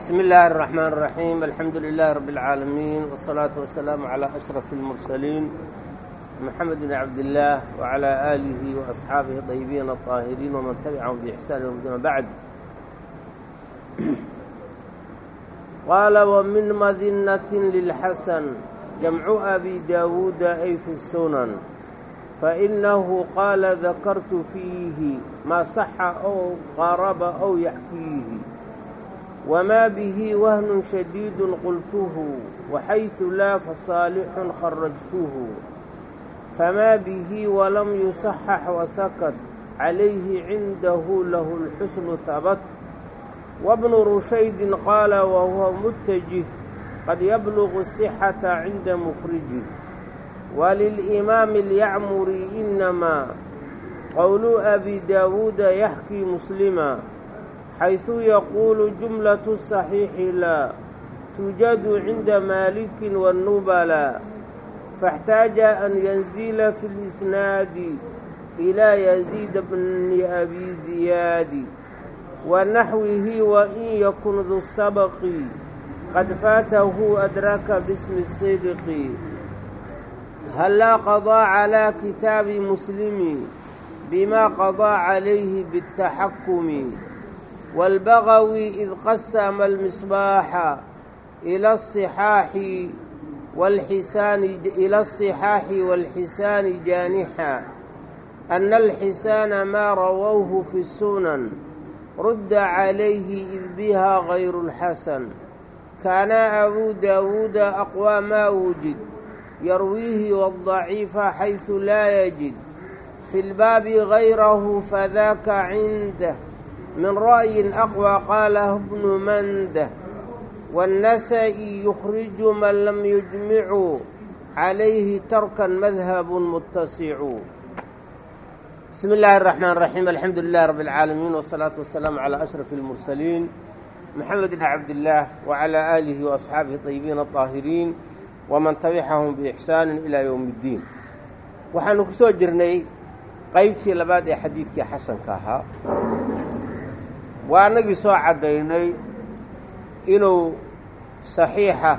بسم الله الرحمن الرحيم الحمد لله رب العالمين والصلاة والسلام على أشرف المرسلين محمد بن عبد الله وعلى آله وأصحابه الطيبين الطاهرين ومن تبعهم بإحسان يوم بعد قال ومن مذنة للحسن جمع أبي داود أي في السنن فإنه قال ذكرت فيه ما صح أو قرب أو يحكيه wmaa bihi wahnun shadiidu qultuhu waxaydu laa fasaalixun kharajtuhu famaa bihi walam yusaxax wasakad calayhi cindahu lahu lxusnu habat wabnu rushaydin qaala wahuwa mutajih qad yablugu sixata cinda mukhriji walilimaami اlyacmuri inamaa qowlu abi daawuuda yaxkii muslima xayثu yaquulu jumlaة الصaxiixi laa tuujadu cinda maaliki wالnubalaa faاxtaaja an yanzila fi اlisnaadi ilaa yaziida bni abi ziyaadi wanaxwihi wain yakun du sabqi qad faatahu adraka bismi sidqi hallaa qadaa calaa kitaabi muslimi bimaa qadaa calayhi biاtaxakumi والبغوي إذ قسم المصباح إلى الصحاح والحسان إلى الصحاح والحسان جانحا أن الحسان ما رووه في السنن رد عليه إذ بها غير الحسن كان أبو داود أقوى ما وجد يرويه والضعيف حيث لا يجد في الباب غيره فذاك عنده من رأي أقوى قاله ابن منده والنسائي يخرج من لم يجمع عليه تركا مذهب متسع بسم الله الرحمن الرحيم الحمد لله رب العالمين والصلاة والسلام على أشرف المرسلين محمد بن عبد الله وعلى آله وأصحابه الطيبين الطاهرين ومن taبxahum بإحسان إلى يوم الدين waxaanu ku soo jirnay qaybtii labaad ee xadiidkii xasanka waa anagii soo caddaynay inuu saxiixa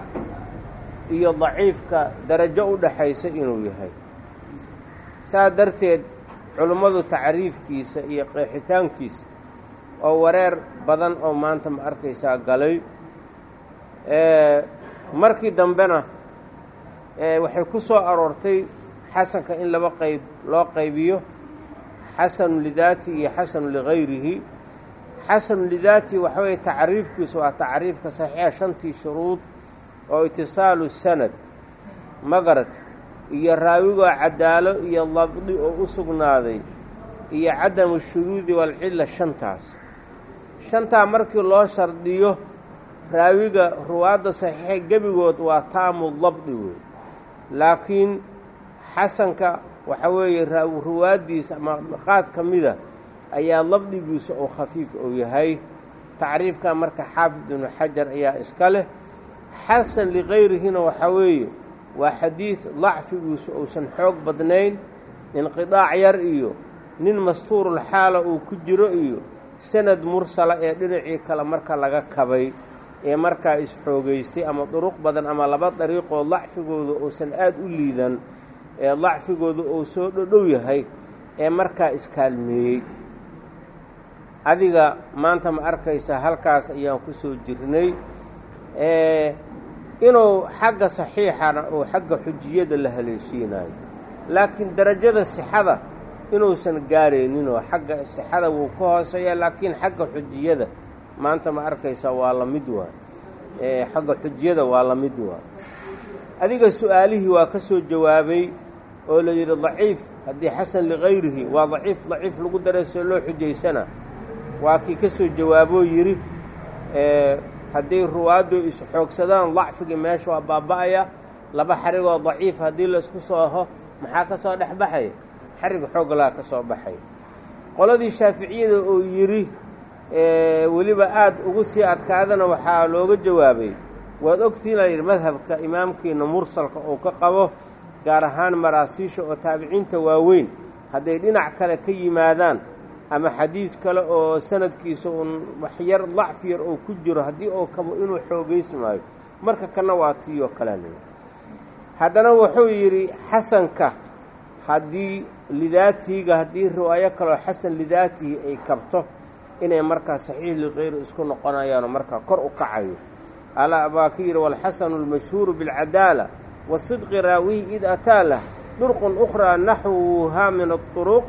iyo daciifka darajo u dhaxaysa inuu yahay. Saa darteed culummadu tacriifkiisa iyo qeexitaankiisa oo wareer badan oo maanta ma arkaysaa galay markii dambena waxay ku soo aroortay xasanka in laba qayb loo qaybiyo xasanu lidaati iyo xasanu ligayrihi xasanu lidaati waxa weeye tacriifkiisu waa tacriifka saxiixa shantii shuruud oo itisaalu sanad magarad iyo raawigoo cadaalo iyo labdi oo u sugnaaday iyo cadamu shuduudi walcilla shantaas. Shantaa markii loo shardiyo raawiga ruwaadda saxiixa gebigood waa taamu labdi wey laakiin xasanka waxa weeye ruwaaddiisa ama qaad ka mida ayaa labdigiisa oo khafiif uu yahay. Tacriifka marka xaafid ibnu xajar ayaa iska leh. Xasan ligayrihina waxaa weeye waa xadiid dacfigiisu uusan xoog badnayn inqidaac yar iyo nin mastuurulxaala uu ku jiro iyo sanad mursala ee dhinacii kale marka laga kabay ee markaa isxoogaystay ama duruq badan ama laba dariiqoo dacfigooda uusan aad u liidan ee dacfigooda uu soo dhodhow yahay ee markaa iskaalmeeyey adiga maanta ma arkaysa halkaas ayaan ku soo jirnay inuu xagga saxiixana uu xagga xujiyada la haleeshiinayo laakiin derajada sixada inuusan gaarayninoo xagga sixada wuu ka hooseeya laakiin xagga xujiyada maanta ma arkaysa waa la mid waay xagga xujiyada waa la mid waay adiga su'aalihii waa ka soo jawaabay oo la yidhi daciif haddii xasan ligayrihi waa daciif daciif lagu dareysoo loo xujaysana waa kii ka soo jawaaboo yidhi hadday ruwaaddu isxoogsadaan dacfigii meesha waa baaba'aya laba xarigoo daciif haddii la isku sooho maxaa ka soo dhex baxaya xarig xooglaa ka soo baxay. Qoladii shaaficiyada oo yidhi weliba aad ugu sii adkaadana waxaa looga jawaabay waad ogtiin la yidhi madhabka imaamkiina mursalka uu ka qabo gaar ahaan maraasiisha oo taabiciinta waaweyn hadday dhinac kale ka yimaadaan ama xadiid kale oo sanadkiisa uun waxyar dacf yar oo ku jiro haddii oo kabo inuu xoogeysmaayo marka kana waa tii oo kalea leeyahy haddana wuxuu yidhi xasanka haddii lidaatihiga haddii riwaayo kaleoo xasan lidaatihi ay kabto inay markaa saxiix likayri isku noqonayaanoo markaa kor u kacayo. Alaa baa ka yidhi walxasanu almashhuuru bilcadaala wasidqi raawihi id ataa lah durqun ukhraa naxwuhaa min aطuruq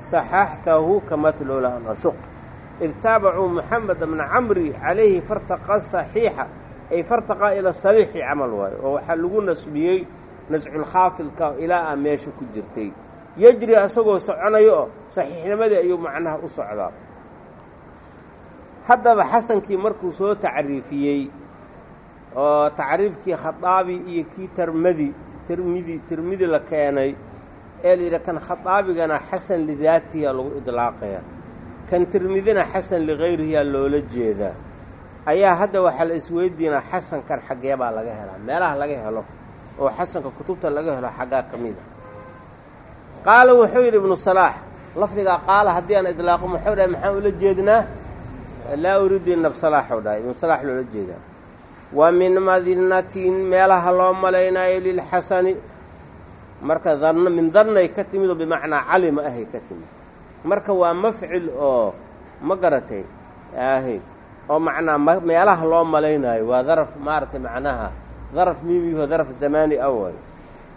saxaxtahu kamatlola an ashuq id taabacuu moxamed bna camri calayhi fartaqa saxiixa ay fartaqaa ila sabiixi camal waayo oo waxaa lagu nasbiyey nasculkhaafilka ilaa a meesha ku jirtay. Yejri asagoo soconayo oo saxiixnimadii ayuu macnaha u socdaa. Haddaba xasankii markuu soo tacriifiyey oo tacriifkii khadaabi iyo kii termadi termidi termidi la keenay ee kan khadaabigana xasan lidaatihiyaa lagu idlaaqaya kan termidina xasan likayrihiyaa loola jeedaa ayaa hadda waxaa la isweydiinaa xasankan xaggee baa laga helaa meelaha laga helo oo xasanka kutubta laga helo xaggaa ka mid a qaala wuxuu yidhi ibnu salaax lafdigaa qaala haddii aan idlaaqo muxuu dhahay maxaan ula jeednaa? Laa uriidu inab salaaxuu dhahay. Ibnu salaax loola jeedaa. Wa min madinatin meelaha loo malaynayo lilxasani marka danna min dannay ka timid oo bimacnaa calima ahay ka timid. Marka waa mafcil oo ma garatay ahy oo macnaa meelaha loo malaynaayo waa daraf maaragtay macnaha daraf miimiho daraf zamaani waayo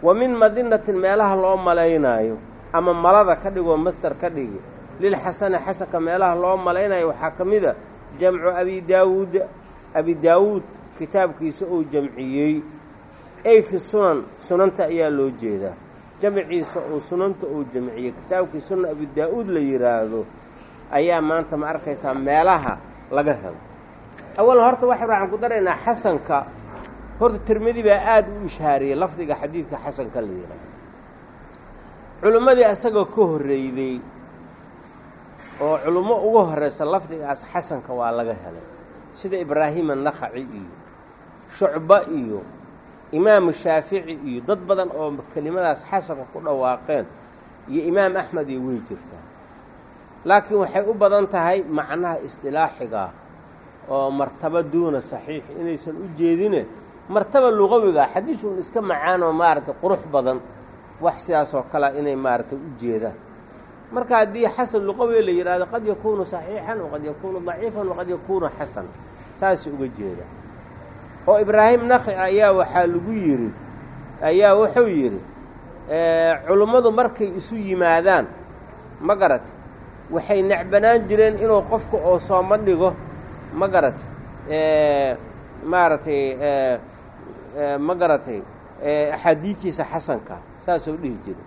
wa min madinatin meelaha loo malaynaayo ama malada ka dhigoo master ka dhigi lilxasani xasanka meelaha loo malaynayo waxaa ka mid a jamcu abi daawuud abi daawuud kitaabkiisa uu jamciyey ay fi sunan sunanta ayaa loo jeedaa. Jamciisa uu sunanta uu jamciyey kitaabkii sunan abi daa-uud la yidhaahdo ayaa maanta ma arkaysaa meelaha laga helo. Awalan horta waxa waxaan ku daraynaa xasanka. Horta tirmidi baa aada u ishaariyey lafdiga xadiidka xasanka la yidhaahdo culimmadii asagoo ka horreyday oo culummo ugu horraysa lafdigaas xasanka waa laga helay. Sida ibraahim annakhaci iyo shucba iyo imaamu shaafici iyo dad badan oo kelimadaas xasanka ku dhawaaqeen iyo imaam axmed iyo wey jirtaa laakiin waxay u badan tahay macnaha isdilaaxiga oo martaba duuna saxiix inaysan u jeedine. Martaba luqawiga xadiisun iska macaanoo maaragtay qurux badan wax sidaasoo kalea inay maaragtay u jeedaan. Marka haddii xasan luqawi la yidhaahdo qad yakuunu saxiixan waqad yakuunu daciifan waqad yakuunu xasan. Saasay uga jeeda oo ibraahim nakci ayaa waxaa lagu yiri ayaa wuxuu yidhi culummadu markay isu yimaadaan ma garate waxay necbanaan jireen inuu qofka oo sooma dhigo ma garate maaragtay ma garatay axaadiidiisa xasanka saasoo dhihi jira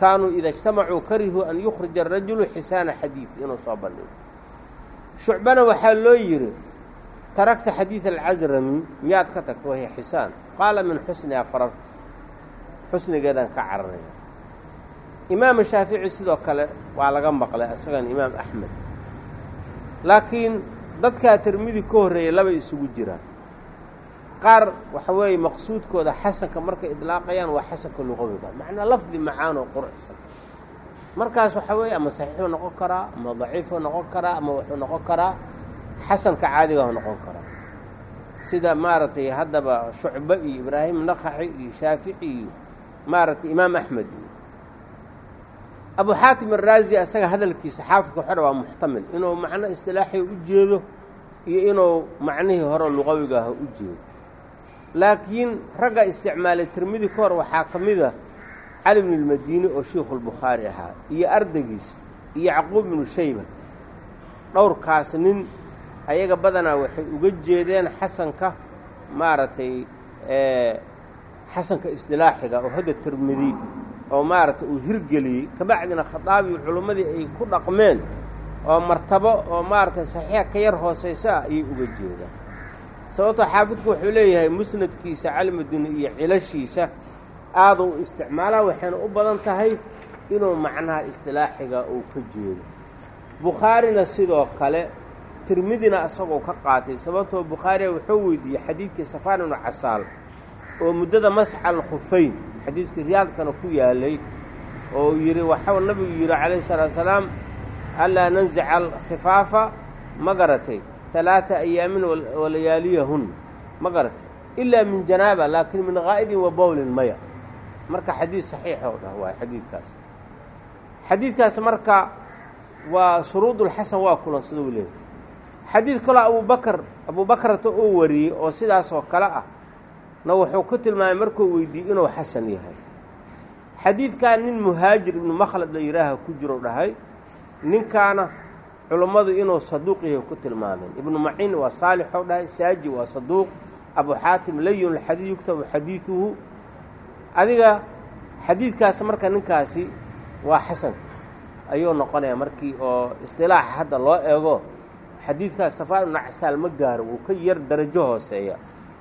kaanuu ida ijtamacuu karihu an yukhrija arajulu xisaana xadiid inuu soo bandhigo. Shucbana waxaa loo yidhi tarakta xadiid alcasrami miyaad ka tagto wahiy xisaan qaala min xusniha farartu xusnigeedaan ka caranaya imaamu shaafici sidoo kale waa laga maqlay isagan imaam axmed laakiin dadkaa tirmidi ka horreeyay labay isugu jiraan qaar waxa weeye maqsuudkooda xasanka markay idlaaqayaan waa xasanka luqawiga macnaa lafdi macaanoo quruxsan markaas waxaa weeye ama saxiixuu noqon karaa ama daciifuu noqon karaa ama wuxuu noqon karaa xasanka caadigahu noqon karaa. Sida maaragtay haddaba shucbe iyo ibraahim nakaxi iyo shaafici iyo maaragtay imaam axmed iyo abu xaatim araazi asaga hadalkiisa xaafidka waxodha waa muxtamil. Inuu macno istilaaxiga u jeedo iyo inuu macnihii hore luqawiga ah u jeedo. Laakiin ragga isticmaalay tirmidi ka hor waxaa ka mid a cali bnu lmadiini oo shiikhulbukhaari ahaa iyo ardaygiisa iyo yacquub ibnu shayba. Dhowrkaas nin ayaga badanaa waxay uga jeedeen xasanka maaragtay xasanka isdilaaxiga oo hadda tirmidi oo maaragtay uu hirgeliyey. Kabacdina khadaabi culimmadii ay ku dhaqmeen oo martabo oo maaragtay saxiixa ka yar hoosaysa ah ayay uga jeedaan sababtoo xaafidku wuxuu leeyahay musnadkiisa calimudiin iyo cilashiisa aada u isticmaalaa waxayna u badan tahay inuu macnaha istilaaxiga uu ka jeedo. Bukhaarina sidoo kale tirmidina isagoo ka qaatay sababtoo bukhaariya wuxuu weydiiyey xadiidkii safaan ibnu casaal oo muddada masxa alkhufayn xadiiskii riyaadkana ku yaalay oo yidhi waxau nabigu yidhi calayhi salaatu salaam anlaa nanzica alkhifaafa? Ma garatay. Halaata ayaamin walayaaliyahun ma garatay. Ilaa min janaaba laakiin min qaa'idin wa bowlin maya. Marka xadiid saxiixoo dhah waay xadiidkaas. Xadiidkaas marka waa shuruudulxasan waa kulan siduu leeyahy xadiid kaloo abubakar abuubakrata uu wariyey oo sidaasoo kale ah na wuxuu ku tilmaamay markuu weydiiyey inuu xasan yahay. Xadiidkan nin muhaajir ibnu makhlad la yidhaaha ku jiro dhahay ninkaana culummadu inuu saduuq yahay ku tilmaameen. Ibnu maciin waa saalixoo dhahay saaji waa saduuq abu xaatim layun lxadiid yugtabu xadiiduhu. Adiga xadiidkaas marka ninkaasi waa xasan ayuu noqonayaa markii oo istilaaxa hadda loo eego xadiidkaas safaa ibnu casaal ma gaaro wuu ka yar darajo hooseeya.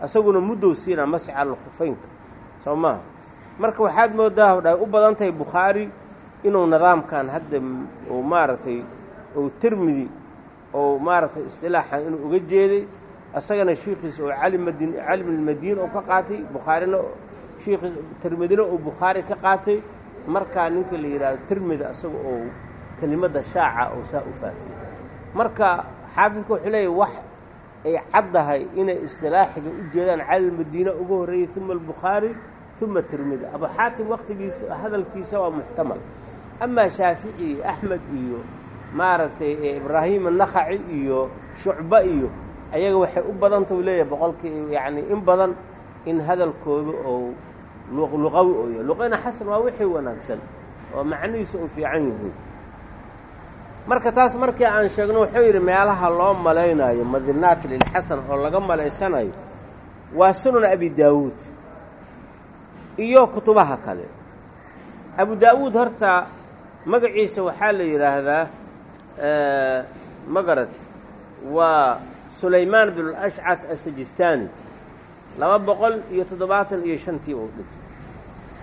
Isaguna muddow siinaa masix alkhufeynka soo maaha marka waxaad moodaa dha u badan tahay bukhaari inuu nidaamkan hadda uu maaragtay uu tirmidi ou maaragtay istilaaxan inuu uga jeeday. Isagana shiikhiisa oo calimadin calimulmadiina oo ka qaatay bukhaarina shiikhiis tirmidina uu bukhaari ka qaatay. Markaa ninka la yidhaahdo tirmidi asaga oo kelimadda shaaca oo saa u faafiyey marka xaafidka wuxuu leeyahy wax ay caddahay inay istilaaxiga u jeedaan calimadiina uga horreeyey uma albukhaari uma tirmidi. Abu xaatim wakhtigiisa hadalkiisa waa muxtamal. Amaa shaafici iyo axmed iyo maaragtay ibraahim annakhaci iyo shucba iyo ayaga waxay u badanta u leeyahay boqolkii yacni in badan in hadalkooda oo luqawi oo yahay luqayna xasan waa wixii wanaagsan oo macnihiisa u fiican yihiin marka taas markii aan sheegno wuxuu yidhi meelaha loo malaynayo madinaat lilxasan oo laga malaysanayo waa sunan abi daawuud iyo kutubaha kale. Abu daawuud horta magaciisa waxaa la yidhaahdaa magarad waa sulaymaan bin alashcad asajistaani laba boqol iyo toddobaatan iyo shantii uu dhintay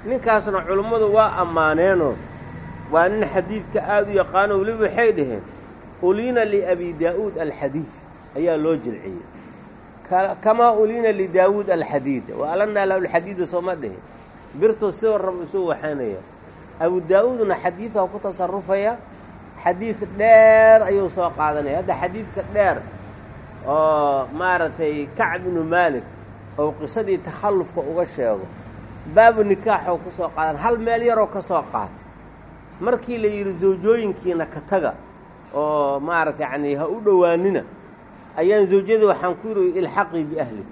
ninkaasna culummadu waa ammaaneenoo waa nin xadiidka aada u yaqaano weliba waxay dhaheen uliina liabi daa'uud alxadiid ayaa loo jilciyey. Kamaa uliina lidaawuud alxadiida wa alanaa lahu alxadiida sooma dhihin. Birtuu sidoo rab isuu waxaynaya abu daa-uudna xadiidka ku tasarufaya xadiid dheer ayuu soo qaadanaya. Hadda xadiidka dheer oo maaragtay kacb ibnu maalik oo qisadii takhallufka uga sheego baabu nikaaxoo ku soo qaadan hal meel yaroo ka soo qaatay markii la yidhi zawjooyinkiina ka taga oo maaragta yacnii ha u dhowaanina ayaan zawjadii waxaan ku yidhi ilxaqii biahlik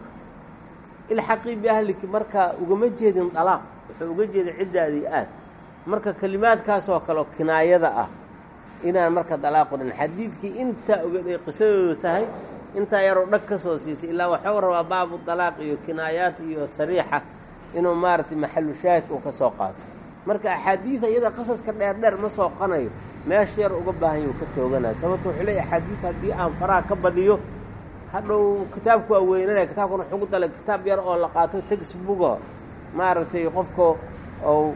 ilxaqii biahliki markaa ugama jeedin dalaaq wuxuu uga jeeda ciddaadii aad. Marka kelimaadkaas oo kale oo kinaayada ah inaan marka dalaaqu dhin xadiidkii intaa ogeed ay qisadoodu tahay intaa yaroo dhag ka soo siisay ilaa waxuu rabaa baabu dalaaq iyo kinaayaat iyo sariixa inuu maaragtay maxalu shaahidka uu ka soo qaato marka axaadiida iyada qasaska dheerdheer ma soo qanayo. Meesha yar uga baahanya uu ka tooganaya sababto wuxuu leeyahy axaadiid haddii aan faraha ka badiyo hadhow kitaabku waa weynanaya kitaabkuna ku dalay kitaab yar oo la qaato textboogo maaragtay qofka ou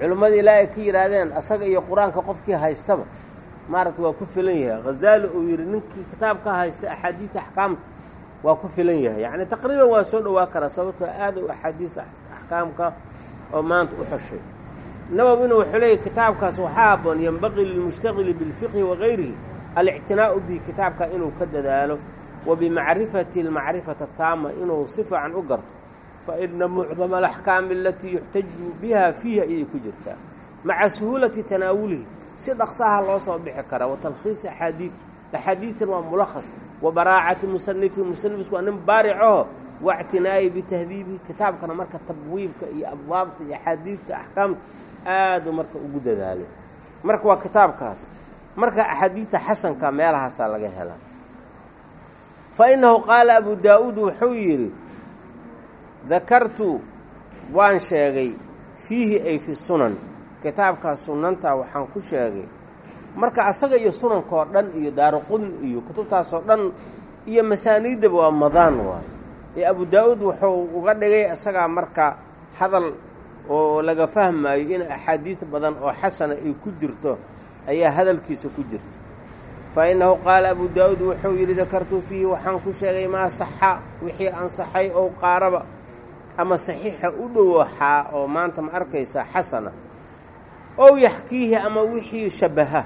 culimmada ilaa ay ka yidhaahdeen asaga iyo qur'aanka qofkii haystaba. Maaragtay waa ku filan yahay. Hazaali uu yidhi ninkii kitaabka haysta axaadiidka axkaamta waa ku filan yahay. Yacni taqriiban waa soo dhowaa karaa sababtoo aada u axaadiisa axkaamka oo maanta u xoshay nawowina wuxuu leeyahy kitaabkaas waxaa aboon yenbaqii lilmushtaqili bilfiqhi wagayrihi alictinaa'u bihi kitaabka inuu ka dadaalo wa bimacrifati almacrifata taama inuu si fiican u garto. Fa ina mucdama alaxkaami alatii yuxtaju biha fiihi ayay ku jirtaa. Maca suhuulati tanaawulihi si dhaqsaha loo soo bixi karaa wa talkhiisi axaadiid axaadiisan waa mulakhas wa baraacati musanifi musanifisku waa nin baaricaho waictinaa'i bitahdiibihi kitaabkana marka tabwiibka iyo abwaabta iyo axaadiidta axkaamta aadu marka ugu dadaalo. Marka waa kitaabkaas. Marka axaadiidta xasanka meelahaasaa laga helaa. Fa innahu qaala abu daa-uud wuxuu yidhi dakartu waan sheegay fiihi ay fi sunan. Kitaabkaas sunanta waxaan ku sheegay. Marka asaga iyo sunankoo dhan iyo daaruqudn iyo kutubtaasoo dhan iyo masaaniiddaba waa madaan waay. Ee abu daa-uud wuxuu uga dhigay isagaa marka hadal oo laga fahmaayo in axaadiid badan oo xasana ay ku jirto ayaa hadalkiisa ku jirto. Fa innahu qaala abu daa-uud wuxuu yidhi dakartu fiihi waxaan ku sheegay maa saxa wixii ansaxay ow qaaraba ama saxiixa u dhowaxaa oo maanta ma arkaysaa xasana ow yaxkiihi ama wixii shabaha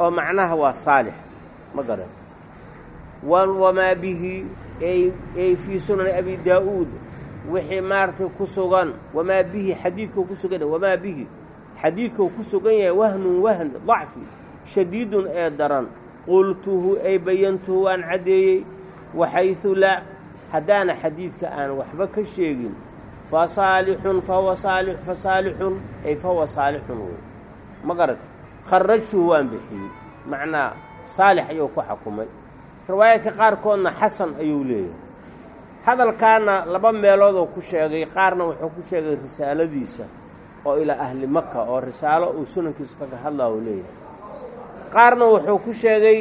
oo macnaha waa saalix. Ma garan wamaa bihi? Ay fii sunani abi daa-uud wixii maaragtay ku sugan wamaa bihi xadiidkau ku sugan wamaa bihi. Xadiidkau ku sugan yahay wahnun wahn dacfi shadiidun ee daran. Qultuhu ay bayantuhu waan caddeeyey waxaysu laa. Haddaana xadiidka aan waxba ka sheegin. Fa saalixun fahuwa saali fa saalixun ay fahuwa saalixun wey ma garata kharajtuhu waan bixiyey. Macnaa saalix ayuu ku xakumay riwaayaadka qaarkoodna xasan ayuu leeyahay hadalkaana laba meeloodoo ku sheegay qaarna wuxuu ku sheegay risaaladiisa oo ilaa ahli maka oo risaalo uu sunankiisa kaga hadlaa uu leeyahay. Qaarna wuxuu ku sheegay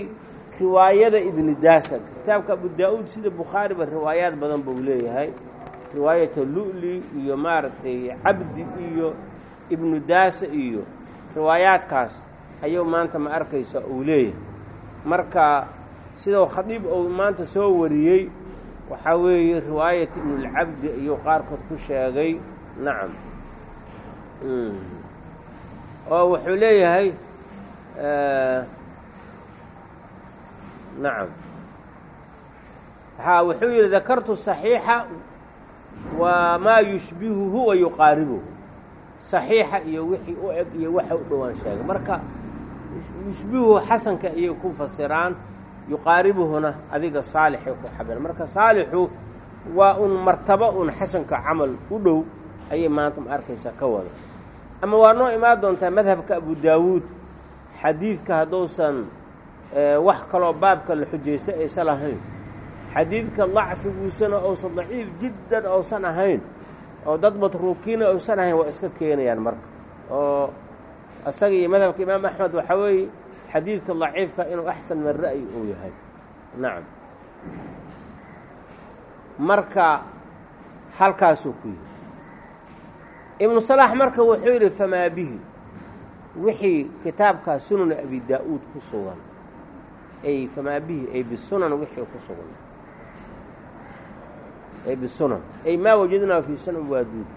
riwaayada ibni daasad kitaabka abu daa-uud sida bukhaariba riwaayaad badan buu leeyahay. Riwaayata lu'li iyo maaragtay cabdi iyo ibnu daasa iyo riwaayaadkaas ayuu maanta ma arkaysa uu leeyahay. Marka sidau khadiib uu maanta soo wariyey waxaa weeye riwaayat ibnulcabdi ayuu qaarkood ku sheegay. Nacam oo wuxuu leeyahay nacam haa wuxuu yidhi dakartu saxiixa wa maa yushbihuhu wa yuqaaribuhu. Saxiixa iyo wixii u eg iyo waxa u dhowaan sheegay. Marka yushbihuhu xasanka ayay ku fasiraan yuqaaribuhuna adiga saalixay ku xabeen. Marka saalixu waa un martabo un xasanka camal u dhow ayay maanta ma arkaysaa ka wada. Ama waa noo imaan doontaa madhabka abu daawuud xadiidka hadduusan wax kaloo baabka la xujaysa aysan lahayn xadiidka dacfiguusana ousan daciif jiddan ousan ahayn oo dad matruukiina ousan ahayn waa iska keenayaan marka. Oo isaga iyo madhabka imaam axmed waxaa weeye xadiidka daciifka inuu axsan min ra'yi uu yahay. Nacam marka halkaasuu ku yihi ibnu salaax marka wuxuu yidhi famaa bihi? Wixii kitaabkaa sunan abi daa-uud ku sugan. Ay famaa bihi? Ay bisunan wixii ku sugan. Ay bisunan ay maa wajadnaa fii sunan waaduud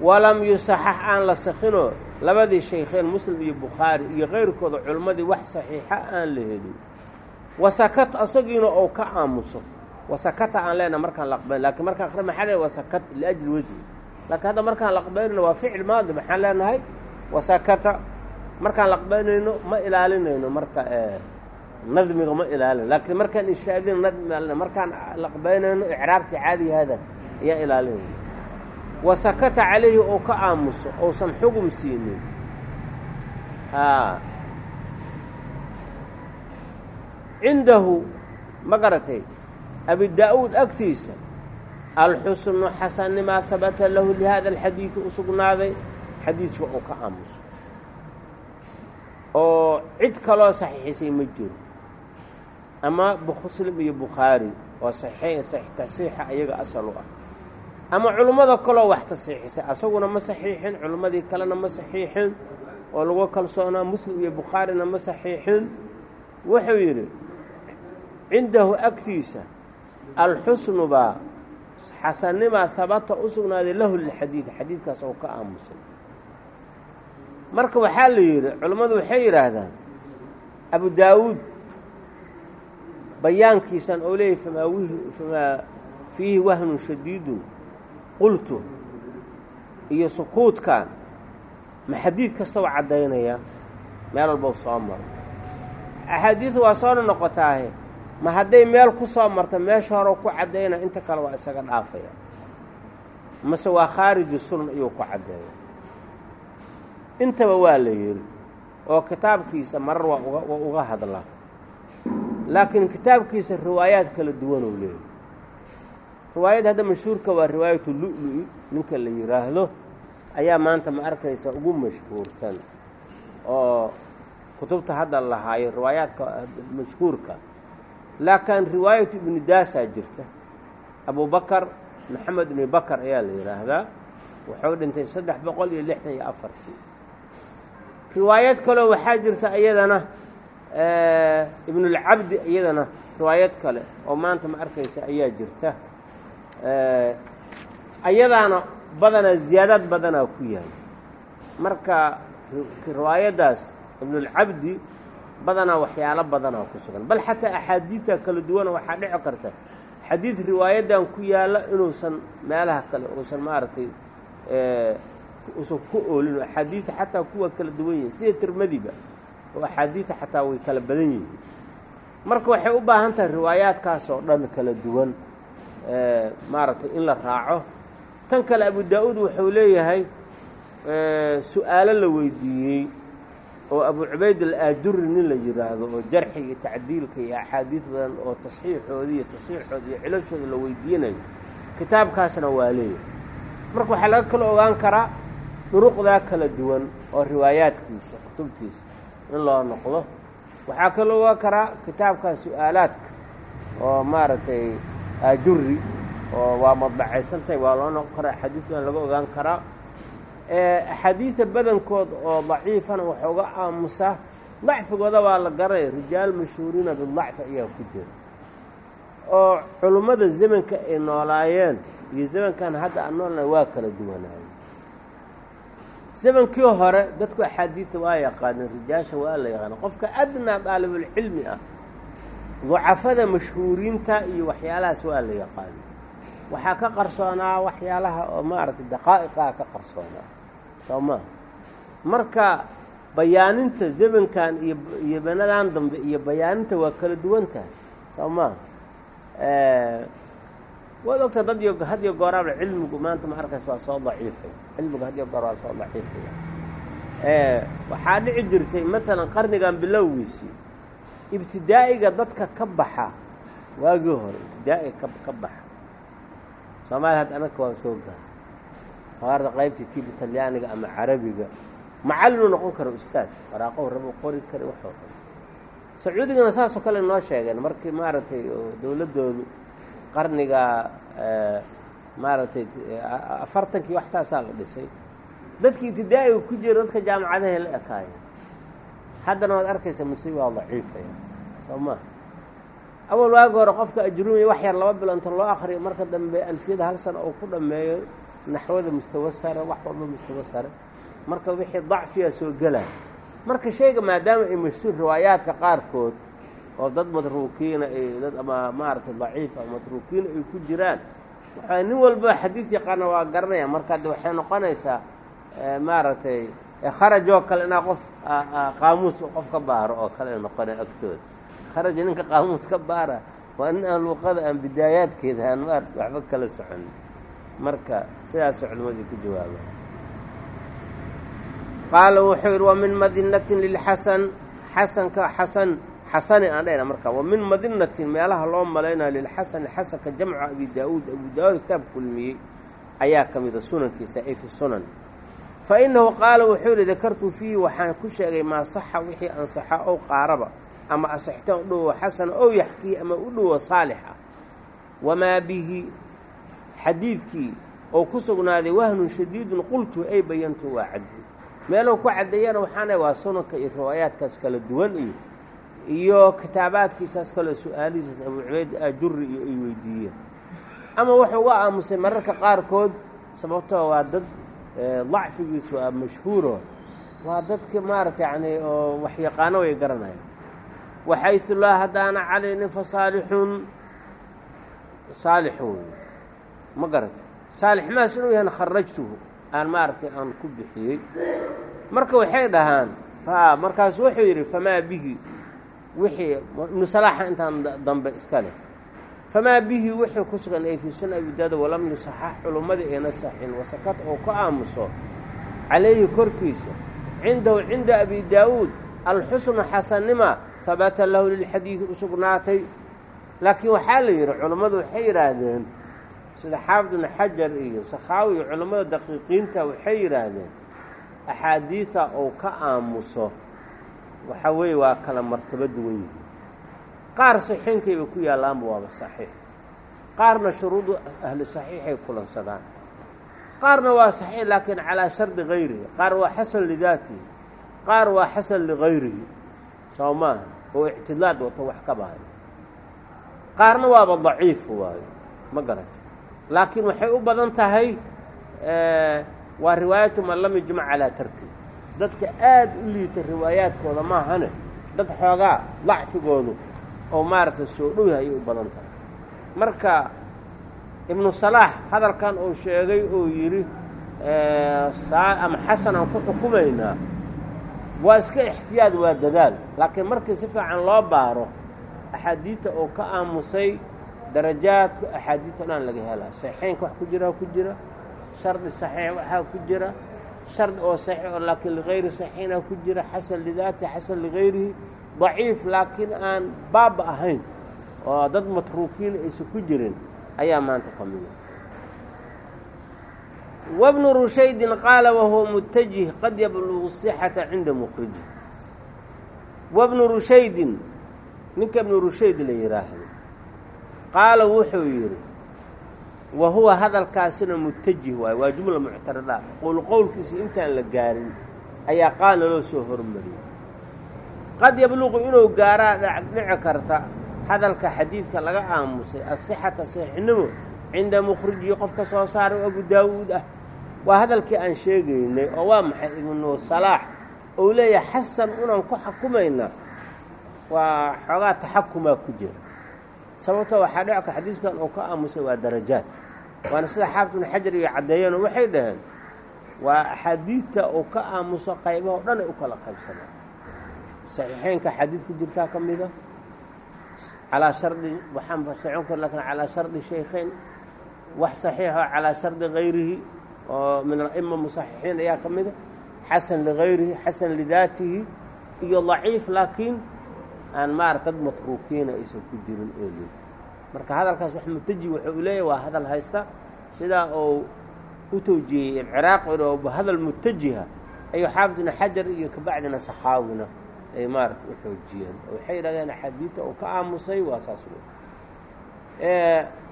walam yusaxax aan la sakhinoo labadii shaykheen muslim iyo bukhaari iyo kayrkooda culimmadii wax saxiixa aan la helin. Wasakat asagiina ou ka aamuso. Wasakata aan leenaha markaan laqbayn lakiin markaan aqri maxaa leehay wasakat liajli wejhi laakiin hadda markaan laqbaynayno waa ficil maadi maxaan leenahay? Wasakata markaan laqbaynayno ma ilaalinayno marka nadmiga ma ilaalin. Laakiin markaan inshaadino nadmi markaan laqbaynayno icraabtii caadigaada ayaa ilaalinayna wasakata calayhi oo ka aamuso ousan xugum siinin. Cindahu ma garatay abi daa-uud agtiisa alxusnu xasanimaa habata lahu lihada alxadiidi u sugnaaday xadiidka uu ka aamuso. Oo cid kaloo saxiixisay ma jiro. Ama muslim iyo bukhaari oo tasiixa iyaga asal u ah ama culummada kaloo wax tasiixisay asaguna ma saxiixin culummadii kalena ma saxiixin. Oo lagu kalsoonaa muslim iyo bukhaarina ma saxiixin. Wuxuu yidhi cindahu agtiisa alxusnu baa xasanimaa habata u sugnaaday lahu lilxadiid xadiidkaas oo ka aamusay marka waxaa la yidhi culummadu waxay yidhaahdaan abu daawuud bayaankiisan oo wihi famaa fiihi wahnun shadiidun qultu iyo sukuudkan ma xadiid kastaba caddaynaya? Meel walbau soo maro. Axaadiidu waa soona noqotaahe ma hadday meel ku soo marto meesha hore ku caddayna inta kale waa isaga dhaafaya. Mase waa khaariju sunan ayuu ku caddeeya intaba waa la yidhi oo kitaabkiisa marar waa uga uga hadlaa laakiin kitaabkiisa riwaayaad kala duwanuu leeyahy riwaayad hadda mashhuurka waa riwaayatu lu'lu'i ninka la yidhaahdo ayaa maanta ma arkaysa ugu mashhuursan oo kutubta hadda lahaayo riwaayaadka mashhuurka. Laakiin riwaayatu ibni daasaa jirta. Abubakar maxamed ibni bakar ayaa la yidhaahdaa wuxuu dhintay saddex boqol iyo lixdan iyo afartii riwaayad kaleo waxaa jirta iyadana ibnulcabdi iyadana riwaayad kale oo maanta ma arkaysa ayaa jirta ayadaana badanaa ziyaadaad badanaa ku yahay. Marka riwaayaddaas ibnulcabdi badanaa waxyaalo badanaa ku sugan. Bal xataa axaadiidta kala duwana waxaa dhici karta. Xadiid riwaayadan ku yaalla inuusan meelaha kale uusan maaragtay uusan ku oolin. Axaadiidta xataa kuwa kala duwan yihiin sida tirmadiba oo axaadiidta xataa way kala badan yihiin. Marka waxay u baahan tahay riwaayaadkaas oo dhan kala duwan maaragtay in la raaco. Tan kale abu daa-uud wuxuu leeyahay su'aalo la weydiiyey oo abu cubayd al-aajuri nin la yidhaahdo oo jarxi iyo tacdiilka iyo axaadiid badan oo tasxiixooda iyo tasxiixooda iyo cilashooda la weydiinayo kitaabkaasna waa leeyahay. Marka waxaa laga kala ogaan karaa duruqdaa kala duwan oo riwaayaadkiisa kutubtiisa in loo noqdo. Waxaa kaloo ogaan karaa kitaabkaa su'aalaadka oo maaragtay aajuri oo waa madbacaysantahay waa loo noqon karaa axaadiidkan laga ogaan karaa. Axaadiidta badankood oo daciifana waxa uga aamusaa dacfigooda waa la garanaya rijaal mashhuuriina bidacfi ayaa ku jira. Oo culummada zamanka ay noolaayeen iyo zamankan hadda aan noolnahay waa kala duwanaayeen. Zamankii hore dadku axaadiidta waa yaqaaneen rijaasha waa la yaqaana qofka adnaa daalibulcilmi ah ducafada mashhuuriinta iyo waxyaalahaas waa la yaqaana waxaa ka qarsoonaa waxyaalaha oo maaragtay daqaa'iqaa ka qarsoonaa. Soo maa marka bayaaninta zamankan iyo iyo banadan dambe iyo bayaaninta waa kala duwan tahay soo maa waad ogta dad yo had iyo gooraaba cilmigu maanta ma arkays waa soo daciifay. Cilmigu had iyo goor waa soo daciifaya waxaa dhici jirtay maalan qarnigan bilowgiisii ibtidaa'iga dadka ka baxa. Waagii hore ibtidaa'iga ka ka baxa. Soomaaliya hadda anaka waa soo gaara qaarda qaybta tiib talyaaniga ama carabiga. Macallinu noqon karo ustaad waraaqow rabo qori kara waxoo dhan sacuudigana saasoo kale noo sheegeen markii maaragtay dowladdoodu qarniga maaragtay afartankii wax saasaa la dhisay. Dadkii ibtidaa'iga ku jira dadka jaamacadahay la ekaayeen haddana waad arkaysa muse waa daciifaya. Soo maa awal waagi hore qofka ajrumiya wax yar laba biloonta loo akriyo marka dambe alfiyada hal sano oo ku dhammeeyo naxwada mustawo sare wax walba mustawo sare. Marka wixii dacfiya soo gelaya marka shayga maadaama ay mashhuur riwaayaadka qaarkood oo dad matruukiina ay dad ama maaragtay daciif ama matruukiina ay ku jiraan waxaa nin walba xadiid yaqaana waa garanaya marka hadde waxay noqonaysaa maaragtay kharaj oo kale inaa qof qaamuus qof ka baaro oo kale noqonaya agtooda kharaja ninka qaamuus ka baara waa nin aan luuqada aan bidaayaadkeeda aan maarata waxba kala soconin marka sidaasoo culimadii ku jawaaba qaala wuxuu yidhi wa min madinatin lilxasan xasanka xasan xasani aan dhahna marka wa madinatin meelaha loo malaynayo lilxasani xasanka jamcu abi daa-uud abu daa-uud kitaabka kulmiyey ayaa ka mida sunankiisa ay fi sunan fa innahu qaala wuxuu yidhi dakartu fiihi waxaan ku sheegay maa saxa wixii ansaxa ow qaaraba ama asixtaan u dhowo xasana ow yaxkii ama u dhowo saalix ah wamaa bihi xadiidkii oo ku sugnaaday wahnun shadiidun qultu ay bayantu waa caddi meeluu ku caddeeyana waxaana waa sunanka iyo riwaayaadkaas kala duwan iyo iyo kitaabaadkiisaas kaloo su'aalihiisaas abu cubayd ajuri iyo ay weydiiyeen ama wuxuu uga aamusay mararka qaarkood sababtoo waa dad dacfigiis waa mashhuuro. Waa dadka maaragta yacni oo waxyaqaano way garanayaan. Waxaysu laa haddaana calaynin fa saalixun saalix wey ma garata. Saalix maas inuu yahan kharajtuhu. Aan maaragtay aan ku bixiyey. Marka waxay dhahaan fa markaas wuxuu yidhi famaa bihi. Wixii ibnu intaan dambe iska leh famaa bihi wixii ku sugan ay fii sunna abidaada walam yusaxax culummadii ayna saxin wasakad oo ku aamuso calayhi korkiisa cindahu cinda abi daawuud alxusnu xasannima habata lahu lilxadiidi u sugnaatay laakiin waxaa la yidhi culummadu waxay yidhaahdeen sida xaafid ibnu xajar iyo sakhaawi iyo culummada daqiiqiinta waxay yidhaahdeen axaadiida ou ka aamuso waxa weeye waa kala martabo duwan yihiin qaar saxiinkayba ku yaallaanba waaba saxiix. Qaarna shuruudu ahli saxiixay kulansadaan. Qaarna waa saxiix laakiin calaa shardi hayrihi qaar waa xasan lidaatihi. Qaar waa xasan ligayrihi soo maaha oo ictilaad wato wax ka bahayo qaarna waaba daciif waayo. Ma garata laakiin waxay u badan tahay waa riwaayatu man lam yujmac calaa tarki. Dadka aad u liita riwaayaadkooda maahane dad xoogaa dacfigoodu oo maaragtay soo dhow yahay ayay u badan tahay. Marka ibnu salaax hadalkan uu sheegay oo yidhi ama xasan aan ku xukumaynaa waa iska ixtiyaad waa dadaal. Laakiin markii si fiican loo baaro axaadiidta oo ka aamusay darajaadka axaadiidta dhan laga helaa. Saxiixeynka wax ku jira ku jira. Shardi saxiix waxaa ku jira. Shardi oo saxiix oo laakiin ligayri saxiixina ku jira. Xasan lidaati xasan ligayrihi daciif laakiin aan baaba ahayn oo dad matruukiin aysan ku jirin ayaa maanta ka mida wabnu rushaydin qaala wahuwa mutajih qad yablugu sixata cinda mukhriji wabnu rushaydin ninka ibnu rushayd la yidhaahdo qaala wuxuu yidhi wa huwa hadalkaasina mutajih waayo waa jumla muctaradaat qowl qowlkiisa intaan la gaarin ayaa qaala loo soo hormariyey qad yabluqu inuu gaaraa dhici karta. Hadalka xadiidka laga aamusay asixata saxiixnimo cinda mukhrijihi qofka soo saaray abu daawuud ah. Waa hadalkii aan sheegaynay oo waa maxay? Ibnu salaax. Ou leeyahay xasan unaan ku xukumaynaa waa xoogaa taxakumaa ku jira. Sababtoo waxaa dhici ka xadiiskan uu ka aamusay waa darajaad. Waana sida xaafid ibnu xajar iyo caddeeyeenoo waxay dhaheen waa axaadiidta uu ka aamuso qaybahoo dhan ay u kala qaybsanaan saxiixeynka xadiid ku jirtaa ka mida calaa shardi waxaan socon kar laakiin calaa shardi shaykheyn wax saxiixo calaa shardi gayrihi oo min ala'ima musaxixiin ayaa ka mida xasan ligayrihi xasan lidaatihi iyo daciif laakiin aan maarata dad matruukiina aysan ku jirin oo leey marka hadalkaas wax mutaji wuxuu leeyahy waa hadal haysta. Sidaa uu u tawjiyey ciraaq hadal mutajiha ayuu xaafid ibnu xajar iyo kabacdina saxaawina ay maarata u waxay yidhahdeen axaadiidta uu ka aamusay waa saas wey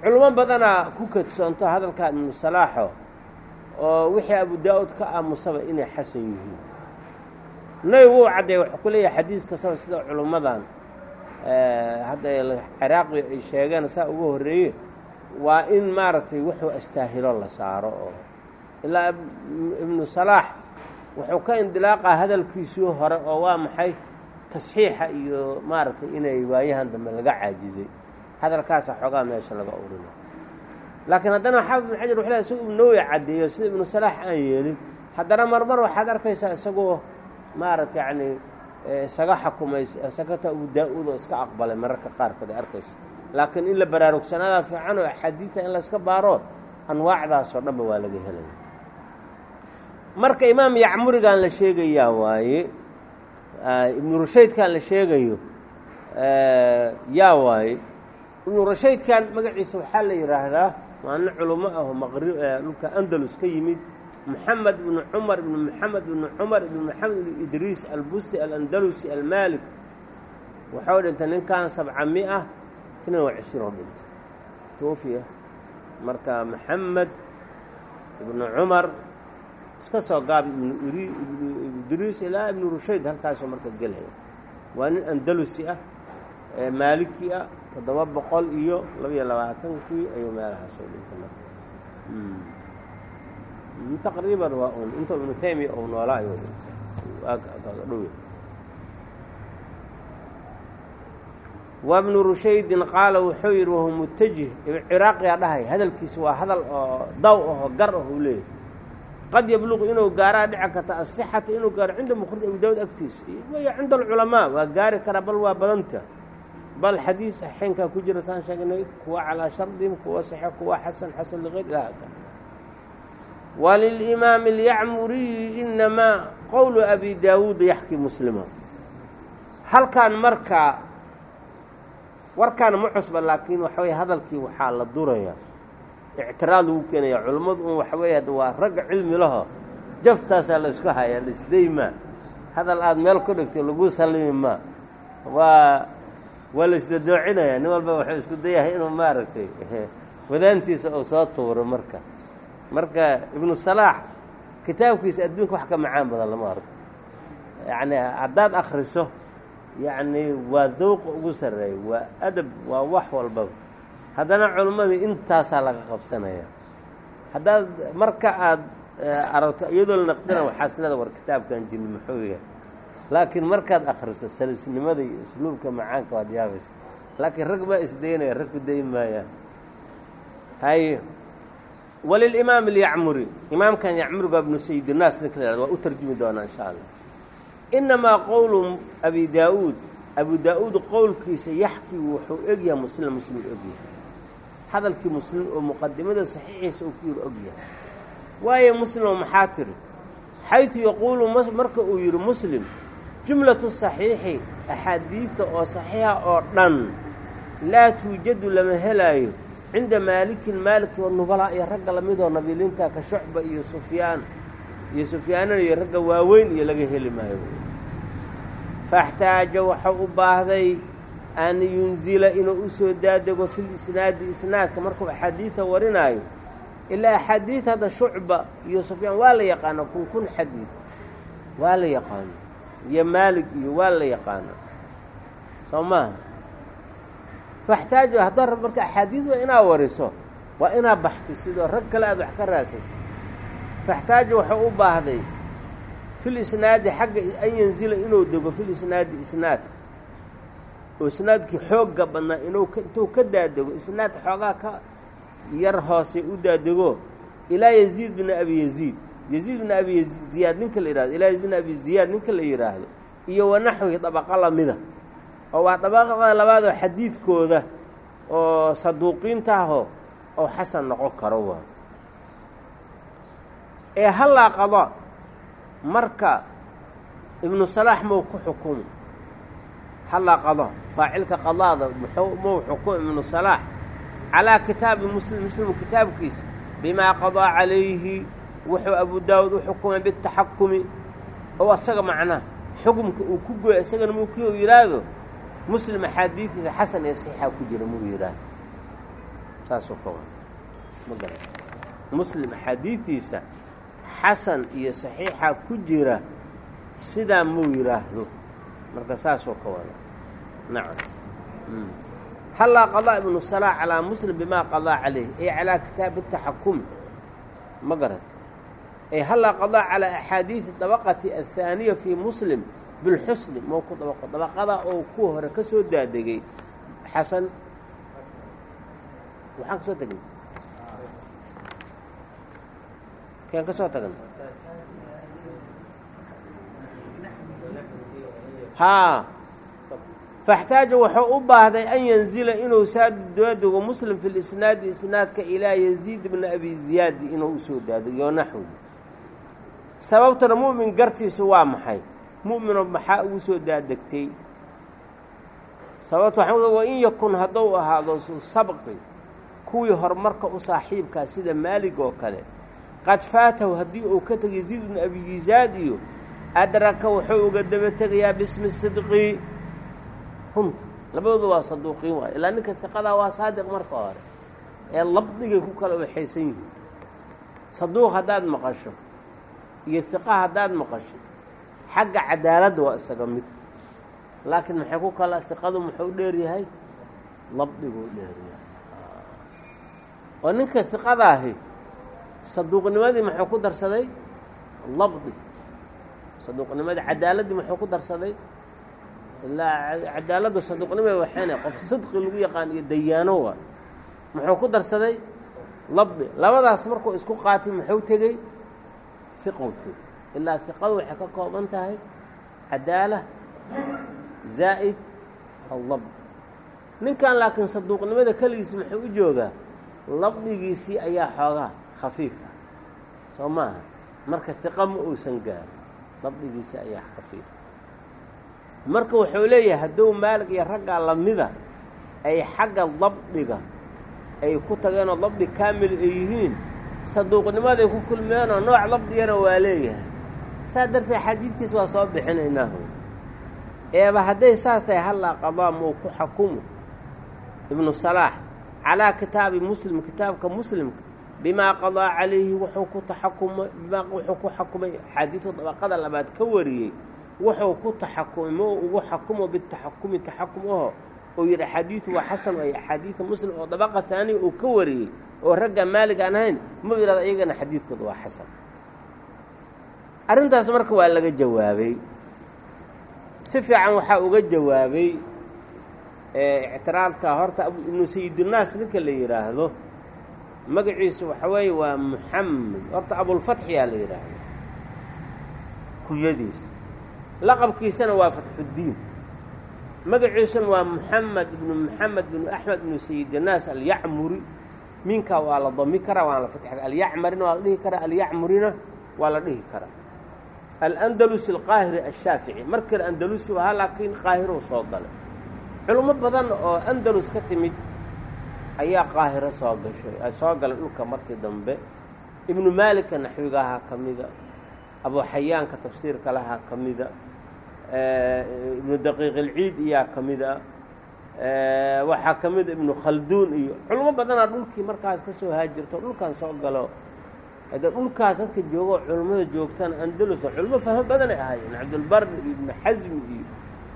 culimo badanaa ku kadsoonto hadalkaa ibnu salaaxo oo wixii abu daa-uud ka aamusaba inay xasan yihiin. Nabi wuu caddeey wuxuu ku leeyahay xadiis sida culummadan hadda ciraaqi ay sheegeen saa uga horreeye waa in maaragtay wuxuu astaahilo la saaro oo ilaa ibnu salaax wuxuu ka indilaaqaa hadalkiisii hore oo waa maxay tasxiixa iyo maaragtay inay waayahan dambe laga caajizay. Hadalkaasa xoogaa meesha laga urina laakiin haddana xaafid ibnu xajar wuxuu lehay isagu ibnawowi caddeeyo sida ibnu salaax aan yeelin haddana marmar waxaad arkaysaa isagoo maaragta yacni isaga xukumay sakata abu daa-uud oo iska aqbalay mararka qaarkood ay arkaysa. Laakiin in la baraarugsanaada fiican oo axaadiidta in layska baaro anwaacdaasoo dhanba waa laga helaya marka imaam yacmurigan la sheegayaa waaye ibnu rushaydkan la sheegayo yaa waaye ibnu rushaydkan magaciisa waxaa la yidhaahdaa waa nin culummo ah oo maqri dhulka andalus ka yimid moxamed ibnu cumar ibnu moxamed ibnu cumar ibnu moxamed ibnu idriis albusti alandalusi almaalik wuxuu dhintay ninkan sabca mi-a cishriin oo dhintay tuufiya marka moxamed ibnu cumar iska soo gaab ibnu idriis ilaa ibnu rushayd halkaasoo marka gelaya. Waa nin andalusi ah maaliki ah toddoba boqol iyo labaiyo labaatankii ayuu meelahaasoo dhintay marka. Taqriiban waa un inta ibnu taymiya uu noolaa ayuu dhow wabnu rushaydin qaala wuxuu yidhi wahu mutajih. Ciraaqiyaa dhahay hadalkiisa waa hadal oo daw aho gar ah uu leeyahy qad yabluqu inuu gaaraa dhici karta asixata inuu gaaro cinda mukhrij abu daawud agtiisa iyo cinda alculamaa waa gaari karaa bal waa badanta. Bal xadiis saxeenkaa ku jira saan sheegnay kuwa calaa shardin kuwa saxe kuwa xasan xasan ligayr ilaha walilimaami اlyacmuriyi inamaa qowlu abi daawuuda yaxki muslima. Halkan marka warkaan ma cusba laakiin waxa weye hadalkii waxaa la duraya ictiraad lagu keenaya culummadu un waxa weeye waa ragga cilmi laho jaftaasaa la isku hayaa lisday maa hadal aada meel ku dhigtay lagu sallimi maa waa waa la isdadoocinaya nin walba wuxuu isku dayahay inuu maaragtay wadaantiisa uu soo tuuro marka. Marka ibnu salaax kitaabkiisa adduunka wax ka macaan badan lama arko. Yacni haddaad akriso yacni waa dawqa ugu sarreeya waa adab waa wax walbaba haddana culimmada intaasaa laga qabsanaya haddaad marka aad eh, aragto iyadoo la naqdina xaasnada war kitaabkan jilli maxuuya laakiin markaad akhriso salisnimada iyo isluubka macaanka waad yaabaysa. Laakiin rag baa isdaynaya rag ku day maayaan haye walilimaam alyacmuri imaamkan yacmuriga ibnu sayidinaas ninka la hahdo waa u tarjumi doonaa insha allah. Inamaa qowlu abi daa-uud abu daa-uud qowlkiisa yaxkii wuxuu egyaha muslim muslim ogyahay hadalkii muslim oo muqadimada saxiixiisa uu ku yidhi og yahay. Waayo muslimo maxaa tiri xaydu yaquulu marka uu yidhi muslim jumlatu saxiixi axaadiidta oo saxiixa oo dhan laa tuujadu lama helaayo cinda maalikin maaliki wanubalaa iyo ragga lamidoo nabiilinta ka shucba iyo sufyaan iyo sufyaanana iyo ragga waaweyn iyo laga heli maayo. Faxtaaja waxa u baahday an yunzila inuu u soo daadego fi lisnaadi isnaadka markuu axaadiida warinaayo ilaa axaadiid hadda shucba iyo sufyaan waa la yaqaana kun kun xadiid waa la yaqaana iyo maalig iyo waa la yaqaana soo maaha faxtaaja haddaa rab marka axaadiid waa inaa wariso waa inaa baxtisidoo rag kale aad wax ka raasatid faxtaaja waxuu u baahday fil isnaadi xagga an yanzila inuu dego fil isnaadi isnaadka oo isnaadkii xoogga badnaa inuu intuu ka daadego isnaad xoogaa ka yar hoose u daadego ilaa yaziid bn abi yaziid. Yaziid bn abi ziyaad ninka la yihahdo ilaa yaziid bn abi ziyaad ninka la yidhaahdo iyo wanaxwihi dabaqo lamida oo waa dabaqada labaadoo xadiidkooda oo saduuqiinta aho oo xasan noqon karo waa. Ee hallaa qada marka ibnu salaax mau ku xukumo hallaa qada faacilka qadaada muxuu mau xukumo ibnu salaax calaa kitaabi muslim muslim kitaabkiisa bimaa qadaa calayhi wuxuu abu daawud u xukumay bitaxakumi oo asaga macnaha xukumka uu ku goy isagana mukii u yidhaahdo muslim axaadiidiisa xasan ee saxiixa ku jira muu yidhaahdo saasuu ka wada ma garan. Muslim axaadiidtiisa xasan iyo saxiixa ku jira sidaa muu yidhaahdo marka saasuu ka hallaa qadaa ibnu salaax calaa muslim bimaa qadaa calayh ay calaa kitaabi taxakumi ma garan ay hallaa qadaa calaa axaadiidi dabaqati athaaniya fii muslim bilxusni mau ku dabaqo dabaqada oo kuwa hore ka soo daadegay xasan waxaan ka soo tegnay keen ka soo tagnay haa faxtaaja wuxuu u baahday an yanzila inuu saadaadego muslim fi lisnaadi isnaadka ilaa yaziid bna abi ziyaadi inuu u soo daadego naxwi sababtana mu'min gartiisu waa maxay mu'mino maxaa ugu soo daadegtay sababta waxaa wa in yakun hadduu ahaado sabqi kuwii horumarka u saaxiibkaa sida maalig oo kale qad faatahu haddii uu ka tegay yaziid bna abi ziyaad iyo adraka wuxuu daba tegayaa bismi sidqi runta labadooda waa saduuqiin waay ilaa ninka fiqadaa waa saadiq marka hore. Ee labdigay ku kala waxaysan yihiin. Saduuq haddaad maqasho iyo fiqa haddaad maqasho xagga cadaaladda waa isaga mid. Laakiin maxay ku kala fiqadu muxuu dheer yahay? Labdiguu dheer yahay. Oo ninka fiqadaahi saduuqnimadii muxuu ku darsaday? Labdi. Saduuqnimadii cadaaladdii muxuu ku darsaday ilaa cadaaladda saduuqnimay waxayna qof sidqi lagu yaqaan iyo dayaano waa. Muxuu ku darsaday? Labdi labadaas markuu isku qaatay muxuu tegey? Fiqow tegey. Ilaa fiqadu waxay ka kooban tahay cadaala zaa'id allabd ninkan laakiin saduuqnimada keligiisi muxuu u joogaa? Labdigiisii ayaa xoogaa khafiif ah. Soo maaha? Marka fiqa ma uusan gaarin. Labdigiisii ayaa khafiif marka wuxuu leeyahay hadduu maalig iyo raggaa lamida ay xagga dabdiga ay ku tageenoo dabdi kaamil ay yihiin saduuqnimaday ku kulmeenoo nooc dabdigana waa leeyahay. Saa darteed xadiidkiis waa soo bixinaynaa eeba hadday saasay hallaa qadaa muu ku xakumo ibnu salaax calaa kitaabi muslim kitaabka muslimka bimaa qadaa calayhi wuxuu ku taxakumay bimaa wuxuu ku xakumay axaadiidka dabaqada labaad ka wariyey wuxuu ku taxakumay ma ugu xakumo bitaxakumi taxakum aho uu yidhi axaadiidu waa xasan ay axaadiida muslim oo dabaqa haaniya uu ka wariyey oo ragga maalig aan ahayn ma yidhahdo iyagana xadiidkooda waa xasan. Arrintaas marka waa laga jawaabay. Si fiican waxaa uga jawaabay ictiraafka horta ibnu sayidinaas ninka la yidhaahdo magaciisu waxa weeye waa muxamed horta abulfatxiyaa la yidhaahdo kunyadiisa laqabkiisana waa fatxuddiin magaciisuna waa muxamed ibnu muxamed binu axmed ibnu sayidinaas alyacmuri minkaa waa la dami karaa waana la fatxi kara alyacmarina waa la dhihi karaa alyacmurina waa la dhihi karaa alandalus alqaahiri ashaafici markale andalusi ahaa laakiin qaahirou soo galay. Culummo badan oo andalus ka timid ayaa qaahiro soo gashay ay soo galay dhulka markii dambe. Ibnu maalika naxwigahaa ka mida. Abuxayaanka tafsiirka lahaa ka mida ibnu daqiiq ilciid iyaa ka mida waxaa ka mida ibnu khalduun iyo culummo badanaa dhulkii markaas ka soo haajirto dhulkan soo galo. De dhulkaas dadka joogo culummada joogtana andalusa culummo fahmo badanay ahaayeen. Cabdulbar iyo ibnu xasmi iyo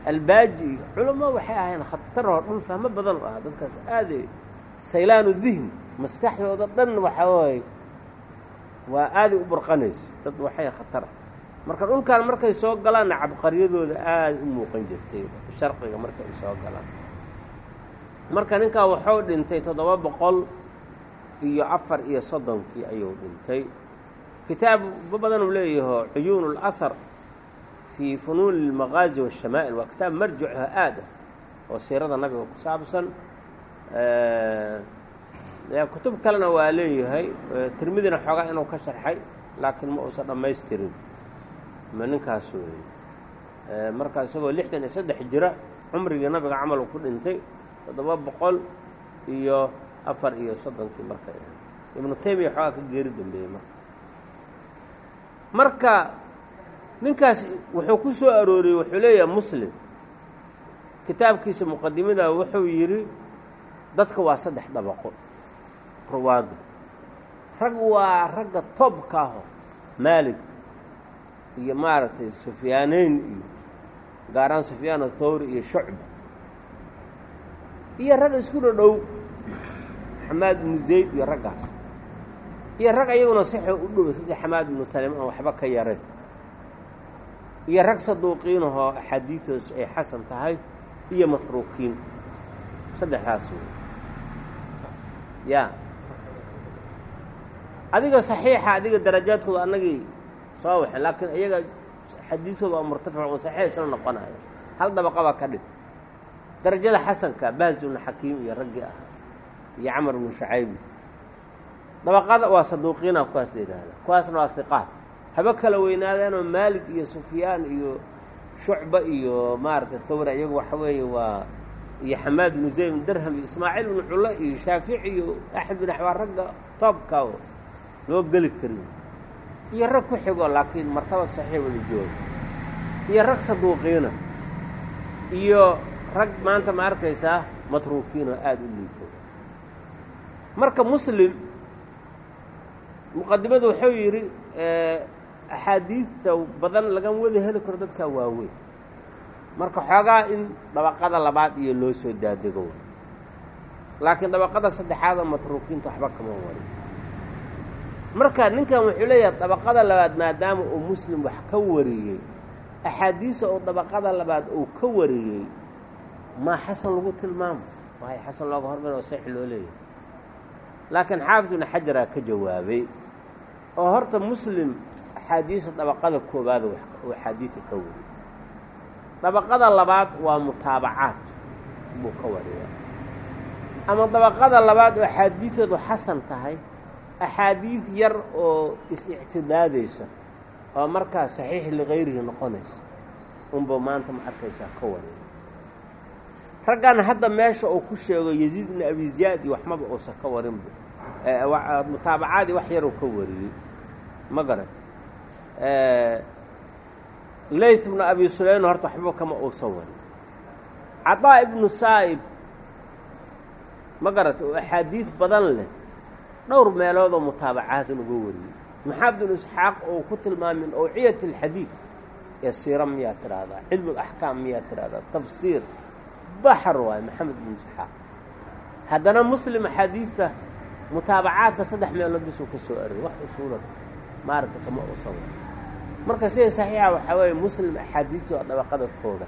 albaaji iyo culummo waxay ahaayeen khataroo dhul fahmo badan u ahaa. Dadkaas aaday saylaanu dihni maskaxdooda dhan waxaa waaye waa aaday u burqanaysa dad waxay khatara marka dhulkan markay soo galaanna cabqaryadooda aada u muuqan jirtay sharqiga marka ay soo galaan marka ninkaa waxuu dhintay toddoba boqol iyo afar iyo soddonkii ayuu dhintay kitaab badan uu leeyaho cuyuun اlahar fii funuuni اlmaqaazi waالshamaa'il waa kitaab marjicha aad ah oo siirada nabiga ku saabsan kutub kalena waa leeyahay tirmidina xoogaa inuu ka sharxay laakiin ma uusan dhammaystirin ma ninkaas weeye. Marka isagoo lixdan iyo saddex jira cumrigii nabiga camal ku dhintay toddoba boqol iyo afar iyo soddonkii markay ahay ibnu taymiya xoogaa ka geeri dambeeyey marka. Marka ninkaas wuxuu ku soo arooriyey wuxuu leeyahay muslim. Kitaabkiisa muqadimada wuxuu yidhi dadka waa saddex dabaqo. Ruwaadu. Rag waa ragga toobka aho maalig iyo maaragtay sufyaaneyn iyo gaaraan sufyaan athawri iyo shucba. Iyo rag isku dhodhow xamaad ibnu zayd iyo raggaas. Iyo rag ayaguna sixo u dhow sida xamaad ibnu salim aan waxba ka yarayn iyo rag saduuqiinahoo axaadiidoos ay xasan tahay iyo matruukiin. Saddexdaas wey ya adiga saxiixa adiga darajaadkooda annagii soo waxay laakiin iyaga xadiidkooda waa murtafic oo saxiix isla noqonayo hal dabaqabaa ka dhig darajada xasanka baaz ibnu xakiim iyo raggii ahaa iyo camar ibnu shacaybi dabaqada waa saduuqiina kuwaas la yidhaahda kuwaasna waa hiqaat haba kala weynaadeenoo maalig iyo sufyaan iyo shucba iyo maaragtay thawra iyagu waxa weeye waa iyo xamaad ibnu zayd ibnu darham iyo ismaaciil ibnu culle iyo shaafici iyo axmed bin axwaar ragga toobka loo geli karin iyo rag ku xigo laakiin martabad saxiix wada jooga iyo rag saduuqiina. Iyo rag maanta ma arkaysaa matruukiinoo aada u liito. Marka muslim muqadimadu wuxuu yidhi axaadiidta badan lagama wada heli karo dadkaa waaweyn. Marka xoogaa in dabaqada labaad iyo loo soo daadego. Laakiin dabaqada saddexaada matruukiinta waxba kama warin marka ninkan wuxuu leeyahay dabaqada labaad maadaama uu muslim wax ka wariyey axaadiisa oo dabaqada labaad uu ka wariyey maa xasan lagu tilmaamo? Waayo xasan looga hormar oo saxiix loo leeyahay. Laakiin xaafid ibnu xajaraa ka jawaabay oo horta muslim axaadiisa dabaqada koowaada uu axaadiidka ka wariyey. Dabaqada labaad waa mutaabacaad buu ka wariyaa ama dabaqada labaad oo axaadiideedu xasan tahay axaadiid yar oo is-ictidaadaysa oo markaa saxiix likayrihi noqonaysa unba maanta ma arkaysaa ka wariya raggan hadda meesha uu ku sheego yaziid ibnu abi ziyaad iyo waxmaba uusan ka warinba mutaabacaadii wax yaruu ka wariyey ma garat layth ibnu abi sulayn horta waxba kama uusan warin cadaa ibnu saa'ib ma garat oo axaadiid badan leh dhowr meeloodoo mutaabacaadin uga wariyey. Maxamed binu isxaaq oo ku tilmaamay min awciyat alxadiid ee siira miyaa tidhaahdaa cilmu alaxkaam miyaa tidhahdaa tafsiir baxar waaye maxamed binu isxaaq. Haddana muslim axaadiidta mutaabacaadka saddex meelood bisuu ka soo aroy wax usuulan maaragta kama uusan marka sida saxiixa waxaa weeye muslim axaadiidta waa dabaqada kooda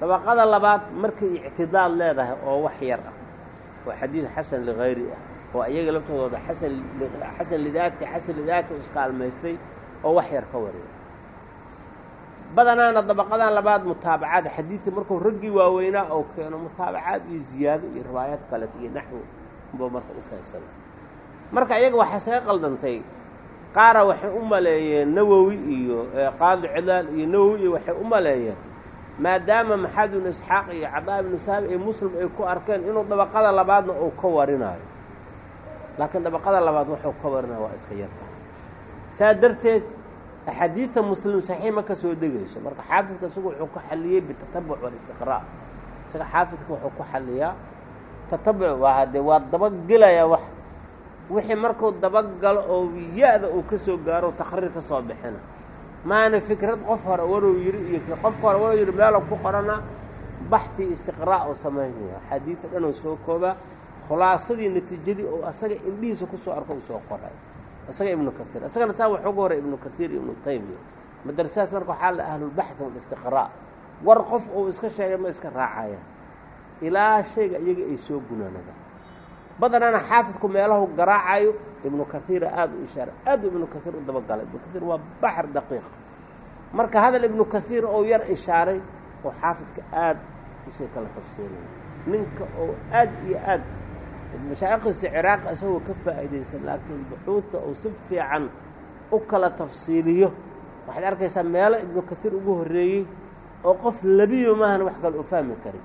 dabaqada labaad markay ictidaal leedahay oo wax yar ah waa xadiid xasan ligayri ah oo iyaga laftooda xasan lidaati xasan lidaati iskaalmaystay oo wax yar ka wariya badanaana dabaqadan labaad mutaabacaad xadiidka markuu raggii waaweynaa oo keeno mutaabacaad iyo ziyaado iyo riwaayaad kaleto iyo naxwi unba marka u keensada marka iyaga waxaa saga qaldantay qaara waxay u maleeyeen nawowi iyo qaadi cilaal iyo nawowi iyo waxay u maleeyeen maadaama maxamed ibnu isxaaq iyo cadaa ibnu saabi iyo muslim ay ku arkeen inuu dabaqada labaadna uu ka warinaayo laakiin dabaqada labaad wuxuu ka warinayo waa iska yarta. Saa darteed axaadiidta muslim saxiix ma ka soo degayso. Marka xaafidka isagu wuxuu ku xalliyey bitatabuc walistiqraa isaga xaafidka wuxuu ku xalliyaa tatabuc waa haddee waa dabagelayaa wax. Wixii markuu dabagalo oo ya-da uu ka gaaro takriir ka soo bixina. Maana fikrad qof hore warow yiri iyo qofka hore warow yiri meelo ku qorana baxii istiqraa oo samaynaya axaadiidta dhan oo soo koobaa khulaasadii natiijadii oo asaga indhihiisa ku soo arko uu soo qoray. Isaga ibnu kaiir isagana saa wax uga horay ibnu kaiir iyo ibnu taymiya madrasaas marka waxaa la ahlulbaxth walistiqraa war qof uu iska sheegay ma iska raacaya. Ilaa shayga iyaga ay soo gunaanadaan badanana xaafidku meelahu garaacayo ibnu kaiira aada u ishaaray aad u ibnu kaiir u dabagalay. Ibnu kaiir waa baxr daqiiq. Marka hadal ibnu kaiir oo yar ishaaray oo xaafidka aad u sii kala tafsiiraya ninka oo aad iyo aad mashaaikhiisa ciraaq isagoo ka faa'iidaysan laakiin buxuudta uu si fiican u kala tafsiiliyo. Waxaad arkaysaa meelo ibnu kaiir ugu horreeyey oo qof labiyo maahan wax kale u fahmi karin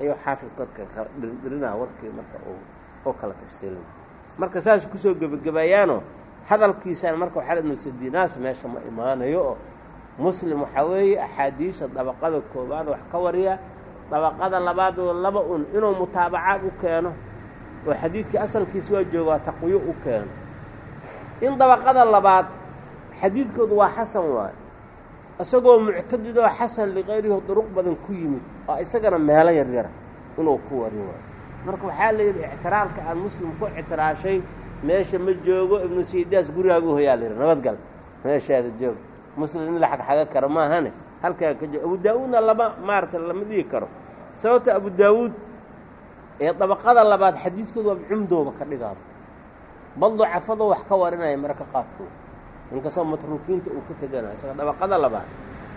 ayuu xaafid korka dhirinaa warkii marka uu kala tafsiilina marka saas ku soo gebagabayaano hadalkiisaan marka waxaa ibnu sadinaas meesha ma imaanayo oo muslim waxaa weeye axaadiisha dabaqada koowaad wax ka wariya dabaqada labaadoo laba un inuu mutaabacaad u keeno oo xadiidkii asalkiis waa joogaa taqwiyo u keeno in dabaqada labaad xadiidkoodu waa xasan waayo isagoo muctadidoo xasan likayrihi duruq badan ku yimid oo isagana meelo yaryara inuu ku warin waayo. Marka waxaa la yidhi ictiraarka aan muslim ku ictiraashay meesha ma joogo ibnu saydaas gurigaagu hoyaa la yidhi nabadgal meeshaada joog muslim in la xagxaga karo maahane halkaa ka joogo. Abu daa-uudna lama maarata lama dhigi karo. Sababta abu daawuud ee dabaqada labaad xadiidkooda waa cumdooba ka dhigaaba bal ducafadoo wax ka warinaya marka qaadkood inkastoo matruukiinta uu ka teganayo isaga dabaqada labaad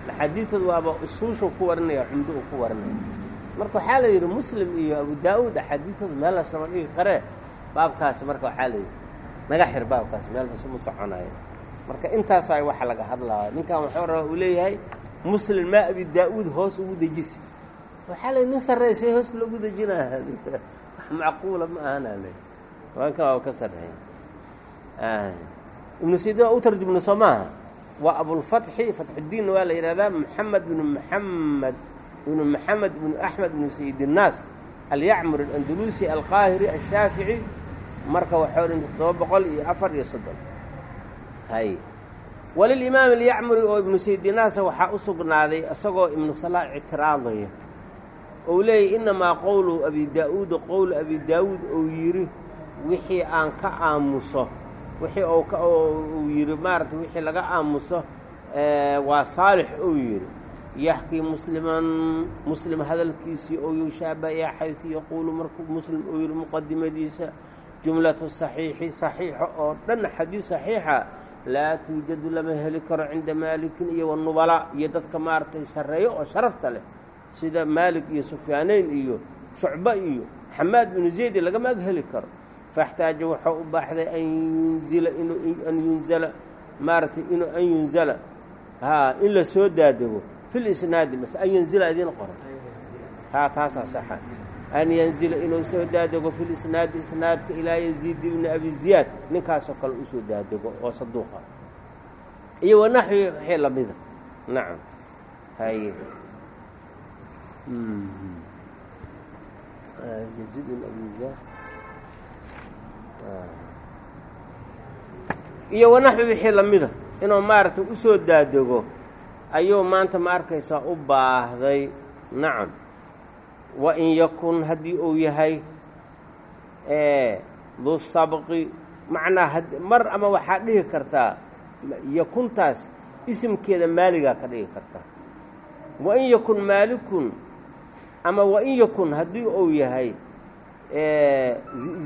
axaadiidkooda waaba usuushu ku warinaya cumdo uu ku warinaya. Marka waxaa la yidhi muslim iyo abu daa-uud axaadiidtooda meelas lama dhigi karee baabkaasi marka waxaa la yidhi naga xir baabkaasi meel basuma soconayo. Marka intaas ay waxa laga hadlaayo. Ninkan waxuu raba uu leeyahay muslim maa abi daa-uud hoos ugu dejisa waxaa lay nin sarraysay hoos loogu dejinaa wax macquula ma ahana le waanka waa ka sarreey ibnu sidi waa u tarjumna soo maaha waa abulfatxi fatxudiinna waa la yidhahdaa maxamed bnu maxamed ibnu maxamed ibnu axmed ibnu sayid الnaas alyacmur alandalusi alqaahiri ashaafici marka waxau dhintay todoba boqol iyo afar iyo soddon. Hay. Walilimaam alyacmuri oo ibnu sayidinaasa waxaa u sugnaaday isagoo ibnu salaa ictiraadaya ou leeyahy innamaa qowlu abi daa-uud qowlu abi daawuud ou yidhi wixii aan ka aamuso wixii uu yidhi maarata wixii laga aamuso waa saalix ou yidhi. Yaxkii musliman muslim hadalkiisii ou yushaabaya xaysu yaquulu markuu muslim uu yidhi muqadimadiisa jumlatu saxiixi saxiixa oo dhan xadiis saxiixa laa tuujadu lama heli karo cinda maalikin iyo wanubala iyo dadka maaragtay sarreeyo oo sharafta leh sida maalik iyo sufyaaneyn iyo shucba iyo xamaad binu zaydi lagama ag heli karo. Faxtaaja wuxuu u baaxday an yunzila an yunzala maaragtay in an yunzala. Haa in la soo daadego. Fi lisnaadi mase an yanzila idiin qoran. Haa taasaa saxa an yanzila inuu soo daadego fi lisnaadi isnaadka ilaa yaziid ibni abi ziyaad. Ninkaasoo kale u soo daadego oo saduuqa. Iyo wanaxwi wixii lamida nacam haye abi ziyaad iyo wanaxwi wixii lamida inuu maaragtay u soo daadego ayuu maanta ma arkaysaa u baahday nacam wa in yakun haddii uu yahay du sabqi macnaa mar ama waxaad dhihi kartaa yakuntaas isimkeeda maaligaa ka dhigi kartaa wa in yakun maalikun ama wain yakun haddii uu yahay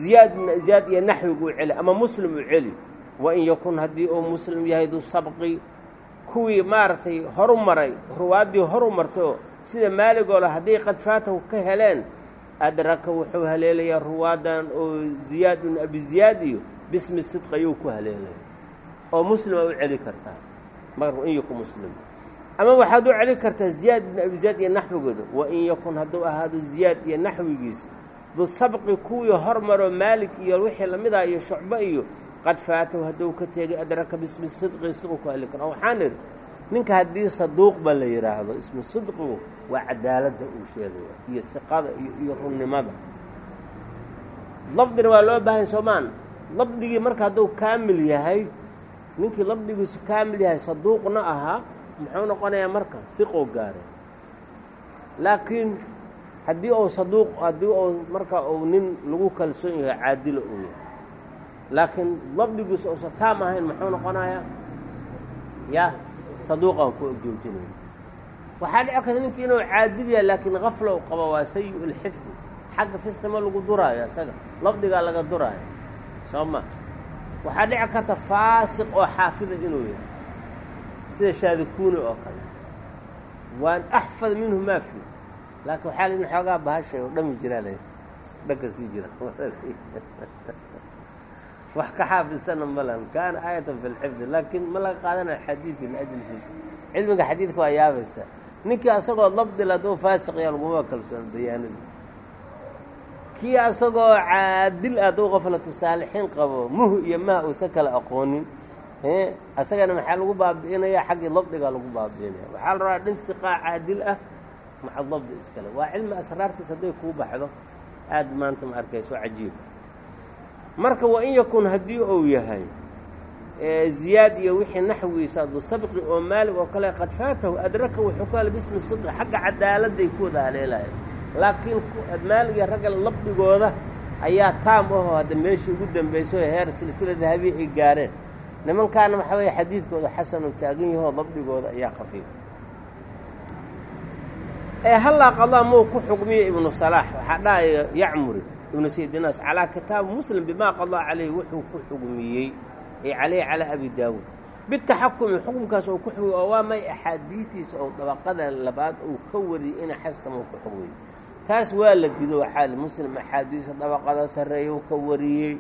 ziyaad ziyaad iyo naxwigu u celi ama muslim u celi wain yakun haddii uu muslim yahay du sabqi kuwii maaragtay horu maray ruwaaddii horu martayoo sida maaligoola hadday qad faatahu ka heleen adraka wuxuu haleelayaa ruwaadan oo ziyaad bin abi ziyaad iyo bismi sidq ayuu ku haleelaya oo muslima u celi kartaa mar in yakun muslim ama waxaad u celi kartaa ziyaad bin abi ziyaad iyo naxwigooda. Wain yakun hadduu ahaado ziyaad iyo naxwigiisa du sabqi kuwii hormaroo maalik iyo wixii lamida iyo shucbo iyo qad faatahu hadduu ka tegay adraka bismi sidqi sidqu ku heli kara waxaan idhi ninka haddii saduuqba la yidhaahdo ismu sidqigu waa cadaaladda uu sheegaya iyo hiqada iyo runnimada. Labdina waa loo baahay soomaan. Labdigii marka hadduu kaamil yahay ninkii labdigiisu kaamil yahay saduuqna ahaa muxuu noqonayaa marka hiqoo gaaray laakiin haddii uu saduuq haddii uu marka uu nin lagu kalsoon yahay caadilo uu yahay. Laakiin labdigiisu uusan taam ahayn muxuu noqonayaa ya saduuqaan ku joojinaya waxaa dhici karta ninkii inuu caadil yahay laakiin kaflow qaba waa sayi lxifdi xagga fiskama lagu duraayo isaga labdigaa laga duraayo. Soo ma. Waxaa dhici karta faasiq oo xaafida inuu yahay sida shaadikuuni oo kale. Waan axfad minhu maa fi. Laakiin waxaa laidin xoogaa bahashay oo dhami jiraa la dhanka sii jira. Wax ka xaafidsanna malan kaana aayatan fi lxifdi laakiin ma laga qaadanayo xadiid liajli fis cilmiga xadiidka waa yaabaysa. Ninkii asagoo labdil hadduu faasiq yaa laguma kalsoon bayaanada kii asagoo caadil hadduu qoflatu saalixiin qabo muhu iyo mah uusan kala aqoonin asagana maxaa lagu baabi'inaya? Xaggii labdigaa lagu baabi'inaya. Waxaa la rabaa dhin tiqaa caadil ah maca dabdi iskale. Waa cilmi asraartiis hadday kuu baxdo aad maanta ma arkayso cajiib. Marka wain yakun haddii uu yahay ziyaad iyo wixii naxwiisa adu sabqi oo maalig oo kale qad faatahu adraka wuxuu ku hela bismi sidqi xagga cadaaladday ku wada haleelahay laakiin maalig iyo ragga labdigooda ayaa taam ahoo hadda meeshii ugu dambayso heer silsila dahabiya ay gaareen nimankaana waxaa weeye xadiidkooda xasanu taagan yahoo labdigooda ayaa khafiif. Ee hallaa qadaa muu ku xukmiya ibnu salaax waxaa dhahaya yacmuri ibnu saydinaas calaa kitaabi muslim bimaa qadaa calayhi wuxuu ku xugmiyey ay calayhi calaa abi daawuud. Bitaxakumi xukumkaas oo ku xugmiy oo waa may axaadiidiisa oo dabaqada labaad uu ka wariyey ina xastama ku xugmiyey. Taas waa la dido waxaa li muslim axaadiisa dabaqada sarreeya uu ka wariyey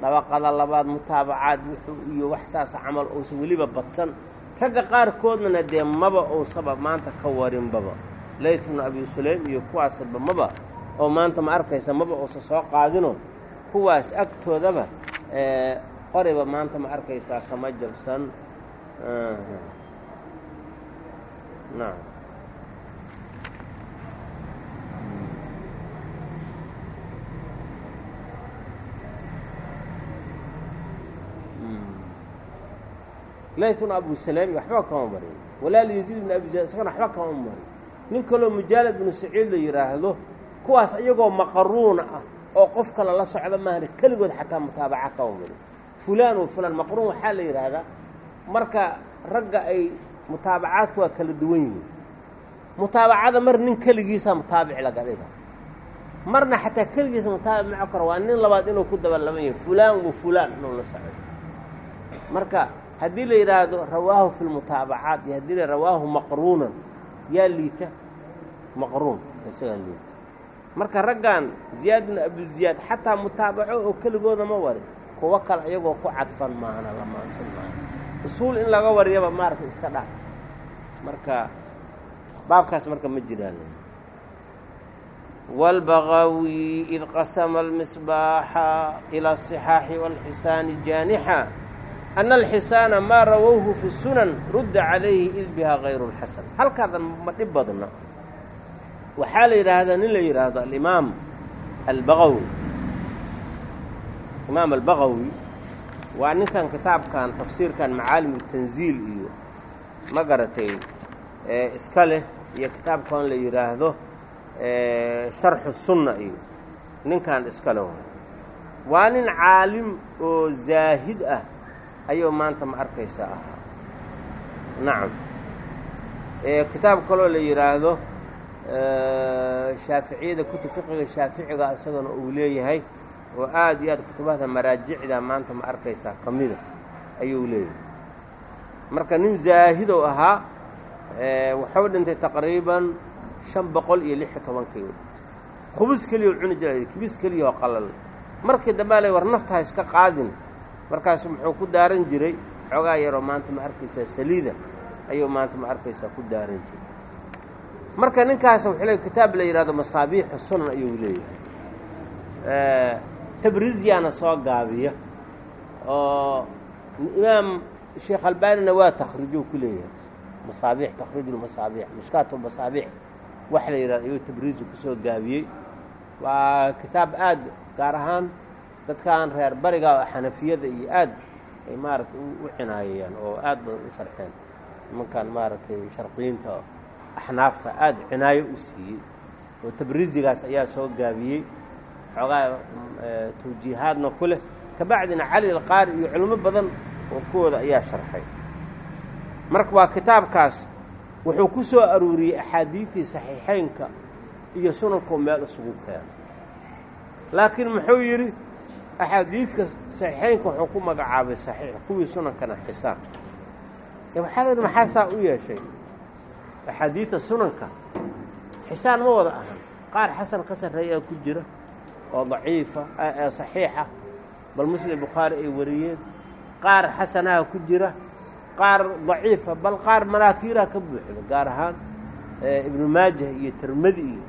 dabaqada labaad mutaabacaad wuxuu iyo wax saasa camal uusan weliba badsan. Ragga qaarkoodnana dee maba uusaba maanta ka warinbaba layt bnu abi sulaym iyo kuwaasba maba oo maanta ma arkaysa maba uusan soo qaadino. Kuwaas agtoodaba qoriba maanta ma arkaysaa kama jabsan nacam layt bnu abu sulaym waxba kama marin. Walaal yaziid bn abi zayd isagana waxba kama marin. Nin kaloo mujaalad binu saciid la yidhaahdo kuwaas iyagoo maqaruuna ah oo qof kale la socda maahane keligood xataa mutaabaca kama marin. Fulaan wa fulaan maqruun waxaa la yidhaahdaa marka ragga ay mutaabacaadku waa kala duwan yihiin. Mutaabacada mar nin keligiisa mutaabic laga dhiga marna xataa keligiisa mutaabic maco karo waa nin labaad inuu ku dabalaban yahay. Fulaan wa fulaan inuu la socdo. Marka haddii la yidhaahdo rawaahu fi lmutaabacaat iyo haddii la rawaahu maqruunan yaa liita maqruun isagaa liita marka raggan ziyaad bin abiziyaad xataa mutaabaco oo keligooda ma warin kuwo kale iyagoo ku cadfan maahana lamaansan maaha usuul in laga wariyaba maaragta iska dhac marka baabkaas marka ma jiraan wاlbagawi id qasama اlmisbaaxa ilى الصxaaxi wاlxisaani jaanixa ana alxisaana maa rawowhu fi sunan rudda calayhi id biha kayru اlxasan halkaadan ma dhib badna waxaa la yidhaahdaa nin la yidhaahdo alimaam albagawi imaam albagawi waa ninkan kitaabkan tafsiirkan macaalim tanziil iyo ma garatay iska leh iyo kitaabkan la yidhaahdo sharxu sunna iyo ninkan iska leh waa nin caalim oo zaahid ah ayuu maanta ma arkaysa ahaa nacam kitaab kaloo la yidhaahdo shaaficiyada kutub fiqiga shaaficiga isagana uu leeyahay oo aada iyo aad kutubahda maraajicda maanta ma arkaysaa. Ka mida ayuu leeyahay. Marka nin zaahidow ahaa waxuu dhintay taqriiban shan boqol iyo lix iyo tobankii khubus keliya cuni jiray kibis keliya oo qalal markii dambea le war nafta ha iska qaadin markaasu muxuu ku daaran jiray xoogaa yaroo maanta ma arkaysaa saliida ayuu maanta ma arkaysaa ku daaran jiray. Marka ninkaas wuxuu leey kitaab la yidhahdo masaabiixu sunan ayuu leeyahay. Tabriziyaana soo gaabiya oo imaam sheekh albanina waa takhrijuu ku leeyahay. Masaabiix takhriijulmasaabiix mushkaatulmasaabiix wax la yidhahdo ayuu tabrizi ku soo gaabiyey. Waa kitaab aad gaar ahaan dadkan reer bariga oo xanafiyada iyo aad ay maaragtay u cinaayayaan oo aad badan u sharxeen. Nimankan maaragtay sharqiyiinta axnaafta aada cinaayo u siiyey. Oo tabrizigaas ayaa soo gaabiyey. Xoogaa tawjiihaadna ku leh. Kabacdina cali alqaari iyo culimo badan oo kuwooda ayaa sharxay. Marka waa kitaabkaas wuxuu ku soo aruuriyey axaadiidtii saxiixeynka iyo sunankoo meel isugu keeno laakiin muxuu yidhi axaadiidka saxiixeynka wuxuu ku magacaabay saxiix kuwii sunankana xisaan waxaa la yidhi maxaa saa u yeeshay axaadiidta sunanka xisaan ma wada ahan qaar xasan ka sarreeyaa ku jira oo daciifa saxiixa bal muslim bukhaari ay wariyeen qaar xasanaha ku jira qaar daciifa bal qaar manaakiiraha ka buuxda gaar ahaan ibnu maajah iyo tirmadi iyo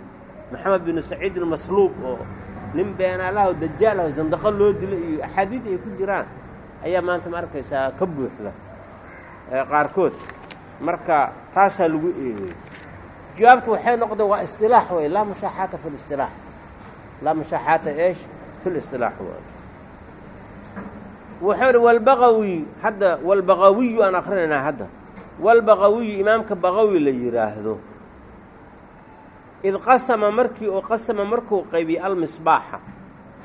maxamed binu saciid ilmasluub oo nin beenaalaha oo dajaal ah sandaqo loo dilo iyo axaadiid ay ku jiraan ayaa maanta ma arkaysaa ka buuxda qaarkood marka taasaa lagu eedeeyey jawaabtu waxay noqdeen waa isطilaax wey laa mushaaxaata fi اlisطilaax laa mushaaxaata eesh fi اlisطilaax waay wuxuu ihi walbaqawi hadda walbaqawiyu aan akrinaynaa hadda walbaqawiyu imaamka baqawi la yidhaahdo id qasama markii uu qasama markuu qaybiyey almisbaaxa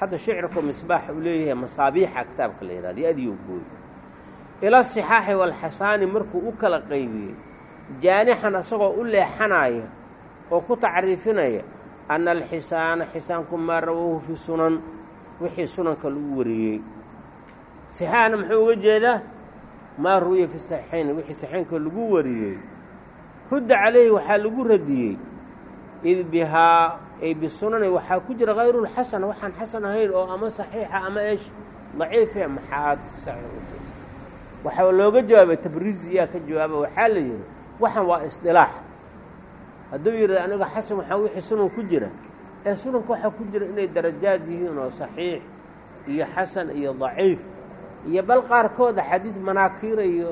hadda shicirku misbaaxa uu leeyahay masaabiixa kitaabka la yihahdo adiyu gooy ila asixaaxi walxasaani markuu u kala qaybiyey jaanixan isagoo u leexanaya oo ku tacriifinaya ana alxisaana xisaanku maa rawaahu fi sunan wixii sunanka lagu wariyey sixaaxna muxuu uga jeedaa maa ruwiya fi saxiixayn wixii saxiixaynka lagu wariyey rudda calayhi waxaa lagu radiyey id bihaa ay bisunani waxaa ku jira hayrulxasan waxaan xasan ahayn oo ama saxiixa ama eesh daciife maxaad waxaa looga jawaabay tabriizi yaa ka jawaaba waxaa la yidhi waxan waa isdilaax. Hadduu yidhahdo aniga xasan waxaa wixii sunan ku jira. Ee sunanka waxaa ku jira inay darajaad yihiin oo saxiix iyo xasan iyo daciif. Iyo bal qaarkooda xadiid manaakiira iyo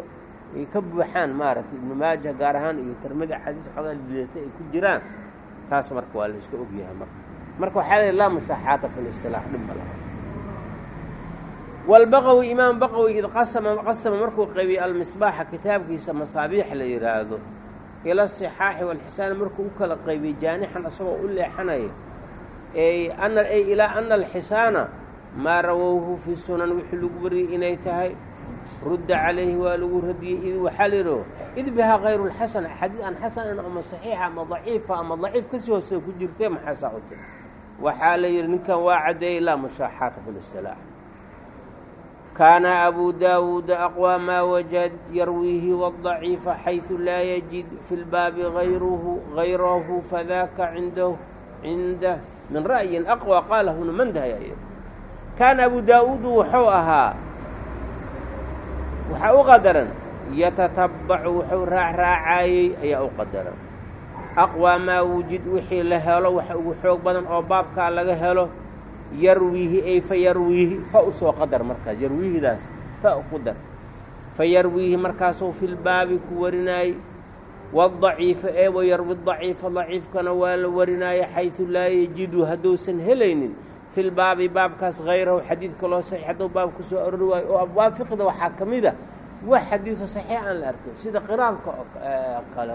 ay ka buuxaan maaragtay ibnu maaja gaar ahaan iyo tirmidi xadiis xoogaa liidata ay ku jiraan taas marka waa la iska ogyahay marka. Marka waxaa la laa mushaaxaata fi listilaax dhibma laha. Walbaqawi imaam baqawi id qasama qasama markuu qaybiyey almisbaaxa kitaabkiisa masaabiix la yidhaahdo ila asixaaxi walxisaan markuu u kala qaybiyey jaanixan isagoo u leexanaya ana ay ilaa ana alxisaana maa rawowhu fi sunan wixii lagu wariyey inay tahay rudda calayhi waa lagu radiyey id waxaa la yidhaho id bihaa hayru lxasan axaadiis aan xasanan ama saxiixa ama daciifa ama daciif kasii hoosee ku jirtee maxaasaa u tiri waxaa la yidhi ninkan waa caddeeyey laa mushaaxaata fi listilaax kaana abu daawuuda aqwى maa wajad yarwiihi wالضaciifa xayثu laa yajid fi اlbaabi ayruhu hayrahu fadaka indah cindah min ra'yin aqwى qaala huna mandahaya kaana abu daawuudu wuxuu ahaa waxaa u qadaran. Yatatabacu wuxuu raacraacayey ayaa u qadaran. Aqwى maa wujid wixii la helo waxa ugu xoog badan oo baabkaa laga helo yarwiihi ay fa yarwiihi fa u soo qadar markaas yarwiihidaas fa u qudar. Fa yarwiihi markaasuu fi lbaabi ku warinaayey wadaciifa ee wayarwi daciifa daciifkana waa la warinaaya xaydu laa yajidu hadduusan helaynin fi lbaabi baabkaas hayrahu xadiidka loo saxiix hadduu baab ku soo arori waayo oo abwaab fiqda waxaa ka mid a wax xadiido saxiix aan la arkin sida qiraanka oo kale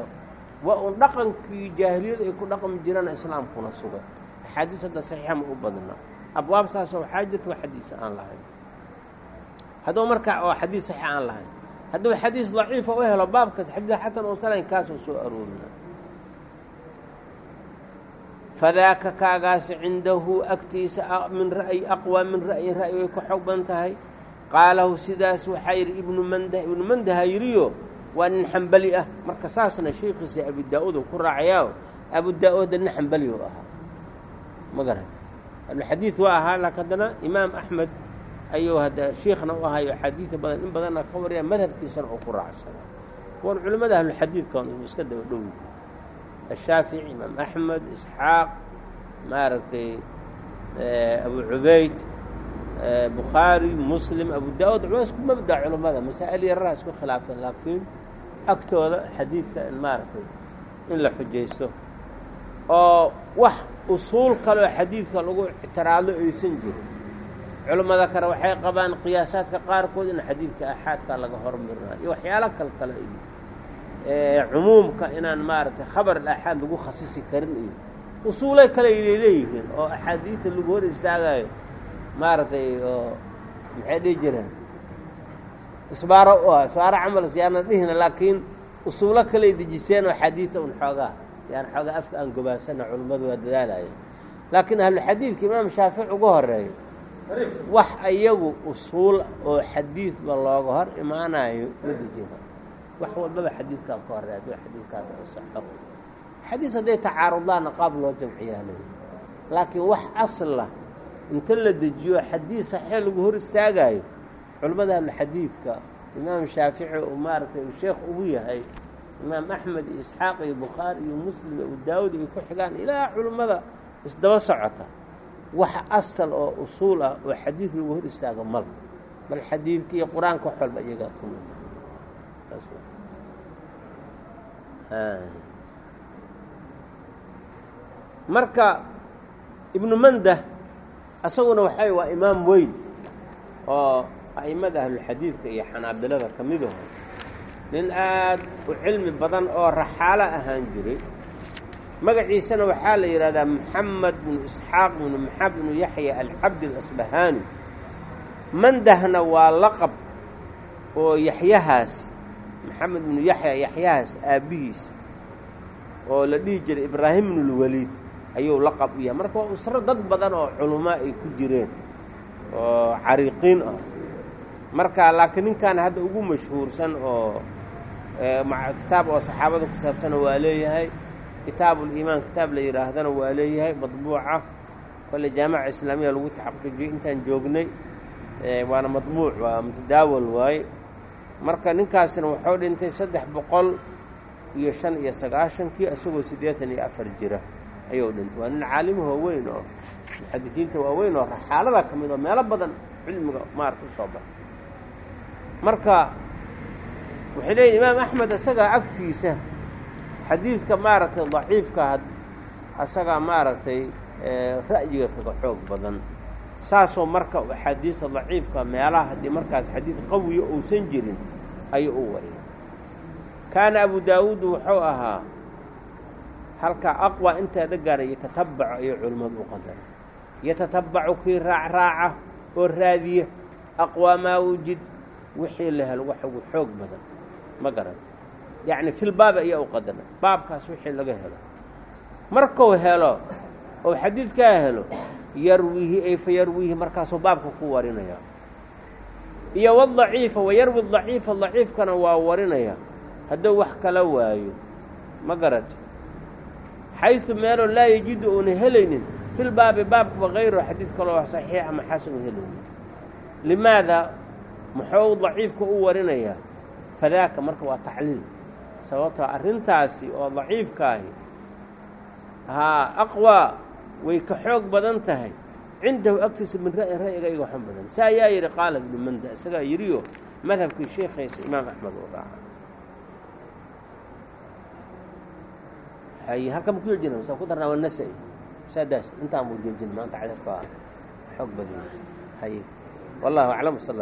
waa un dhaqankii jaahiliyadu ay ku dhaqmi jiraan islaamkuna sugay axaadiis hadda saxiixa ma u badna. Abwaab saasoo waxaa jirta waa xadiis aan lahayn. Hadduu markaa oo xadiis saxiix aan lahayn. Hadduu xadiis daciifa u helo baabkaas xadiis xatan oo salayn kaasoo soo aroorina fadaaka kaagaasi cindahu agtiisa min ra'yi aqwaa min ra'yin ra'yi way ka xoog badan tahay qaalahu sidaas waxaa yidhi ibnu mandah ibnu mandaha yidhiyo waa nin xambali ah marka saasna sheikhiisa abu daa-uud ku raacayaa abu daa-uudda nin xambali u ahaa ma garan alxadiid waa ahaa laakin haddana imaam axmed ayuu hadda shiikhna u ahayo axaadiida badan in badanna ka waryaa madhabkiisana uu ku raacsana kuwan culimmada ahlulxadiidkan uu iska daba dhow ashaafici imaam axmed isxaaq maaragtay abu cubayd bukhaari muslim abu daa-uud waa isku mabda culimmada masaa'il yaraha isku khilaafsan laakiin agtooda xadiidka in maaragtay in la xujaysto oo wax usuul kaleo xadiidka lagu ictiraado aysan jirin culimmada kale waxay qabaan qiyaasaadka qaarkood in xadiidka axaadka laga hormarinayo iyo waxyaalo kal kale iyo cumuumka inaan maaragtay khabar alaxaad lagu khasisi karin iyo usuulay kale ay leeyihiin oo axaadiidta lagu hor istaagayo maaragtay oo maxay dhihi jireen? Isbaaro u ah isbaaro camal yaana dhihina laakiin usuulo kaley dejiseen oo xadiidta un xoogaa yaan xoogaa afka aan gobaasana culimmadu waa dadaalaya laakiin ahluxadiidka imaam shaafici uga horeeyo wax ayagu usuul oo xadiidba looga hor imaanayo ma dejino wax walbaba xadiidkaan ka horey hadduu xadiidkaas ansaxo xadiis hadday tacaarudaanna qaab loo jamciyaanayo laakiin wax asla inta la dejiyo xadiid saxiix lagu hor istaagaayo culimmada ahluxadiidka imaam shaafici uu maaragtay uu sheekh ugu yahay imaam axmed iyo isxaaq iyo bukhaari iyo muslim abu daawud ay ku xigaan ilaa culimmada isdaba socota. Wax asal oo usuul ah oo xadiid lagu hor istaago mal. Bal xadiidka iyo qur'aanka wax walba iyagaa ku marka ibnu mandah asaguna waxay waa imaam weyn oo a'immada ahlulxadiidka iyo xanaabilada ka midaho nin aad u cilmi badan oo raxaalo ahaan jiray. Magaciisana waxaa la yidhahdaa moxamed binu isxaaq binu maxamed binu yaxya alcabdi alasbahaani mandahna waa laqab oo yaxyahaas maxamed binu yaxya yaxyahaas aabbihiis oo la dhihi jiray ibraahim bnulwaliid ayuu laqab u yahay. Marka waa usro dad badan oo culumaa ay ku jireen oo cariiqiin ah. Marka laakiin ninkan hadda ugu mashhuursan oo kitaab oo saxaabada ku saabsana waa leeyahay kitaabuliimaan kitaab la yidhaahdana waa leeyahay madbuuca kole jaamaca islaamiya lagu taxaqiijiyey intaan joognay waana madbuuc waa mutadaawal waaye marka ninkaasina wuxuu dhintay saddex boqol iyo shan iyo sagaashankii isagoo siddeetan iyo afar jira. Ayuu dhintay. Waa nin caalimo waaweyn oo muxadisiinta waaweyn oo raxaalada ka mid oo meelo badan cilmiga maarka u soo baxay. Marka waxay leeyihiin imaam axmed isagaa agtiisa xadiidka maaragtay daciifka asagaa maaragtay ra'yiga kaga xoog badan saasoo marka axaadiista daciifka meelaha haddii markaas xadiid qawiya uusan jirin ayuu u wariya kaana abu daawuud wuxuu ahaa halkaa aqwa inteeda gaara yatatabaco ayay culimmadu u qadara yatatabacu kii raacraaca oo raadiya aqwaa maa wujid wixii la helo wax ugu xoog badan ma garanta yacni filbaabi ayaa u qadara baabkaas wixii laga helo. Markuu helo ou xadiidkaa helo yarwihi ay fa yarwihi markaasuu baabka ku warinaya iyo wadaciifa wayarwi daciifa daciifkana waa warinaya. Hadduu wax kala waayo ma garata xaysu meeloo laa yajidu uuna helaynin filbaabi baabkaba hayro xadiid kaloo saxiix ama xasan u helaynin. Limaada muxuu daciifka u warinayaa fadaaka marka waa tacliil sababtoo arrintaasi oo daciifkaahi haa aqwaa way ka xoog badan tahay. Cindahu agtiisa min ra'yin ra'yiga iga xun badan. Si ayaa yidhi qaala ibnu manda isagaa yidhiyo madhabkii sheekaysa imaam axmed uu raaca hay halkan ku joojina masa ku darnaa waa nasa-i saadaas intaan buu joojin maanta cadabka xoog badan. Hay wallahu aclam sal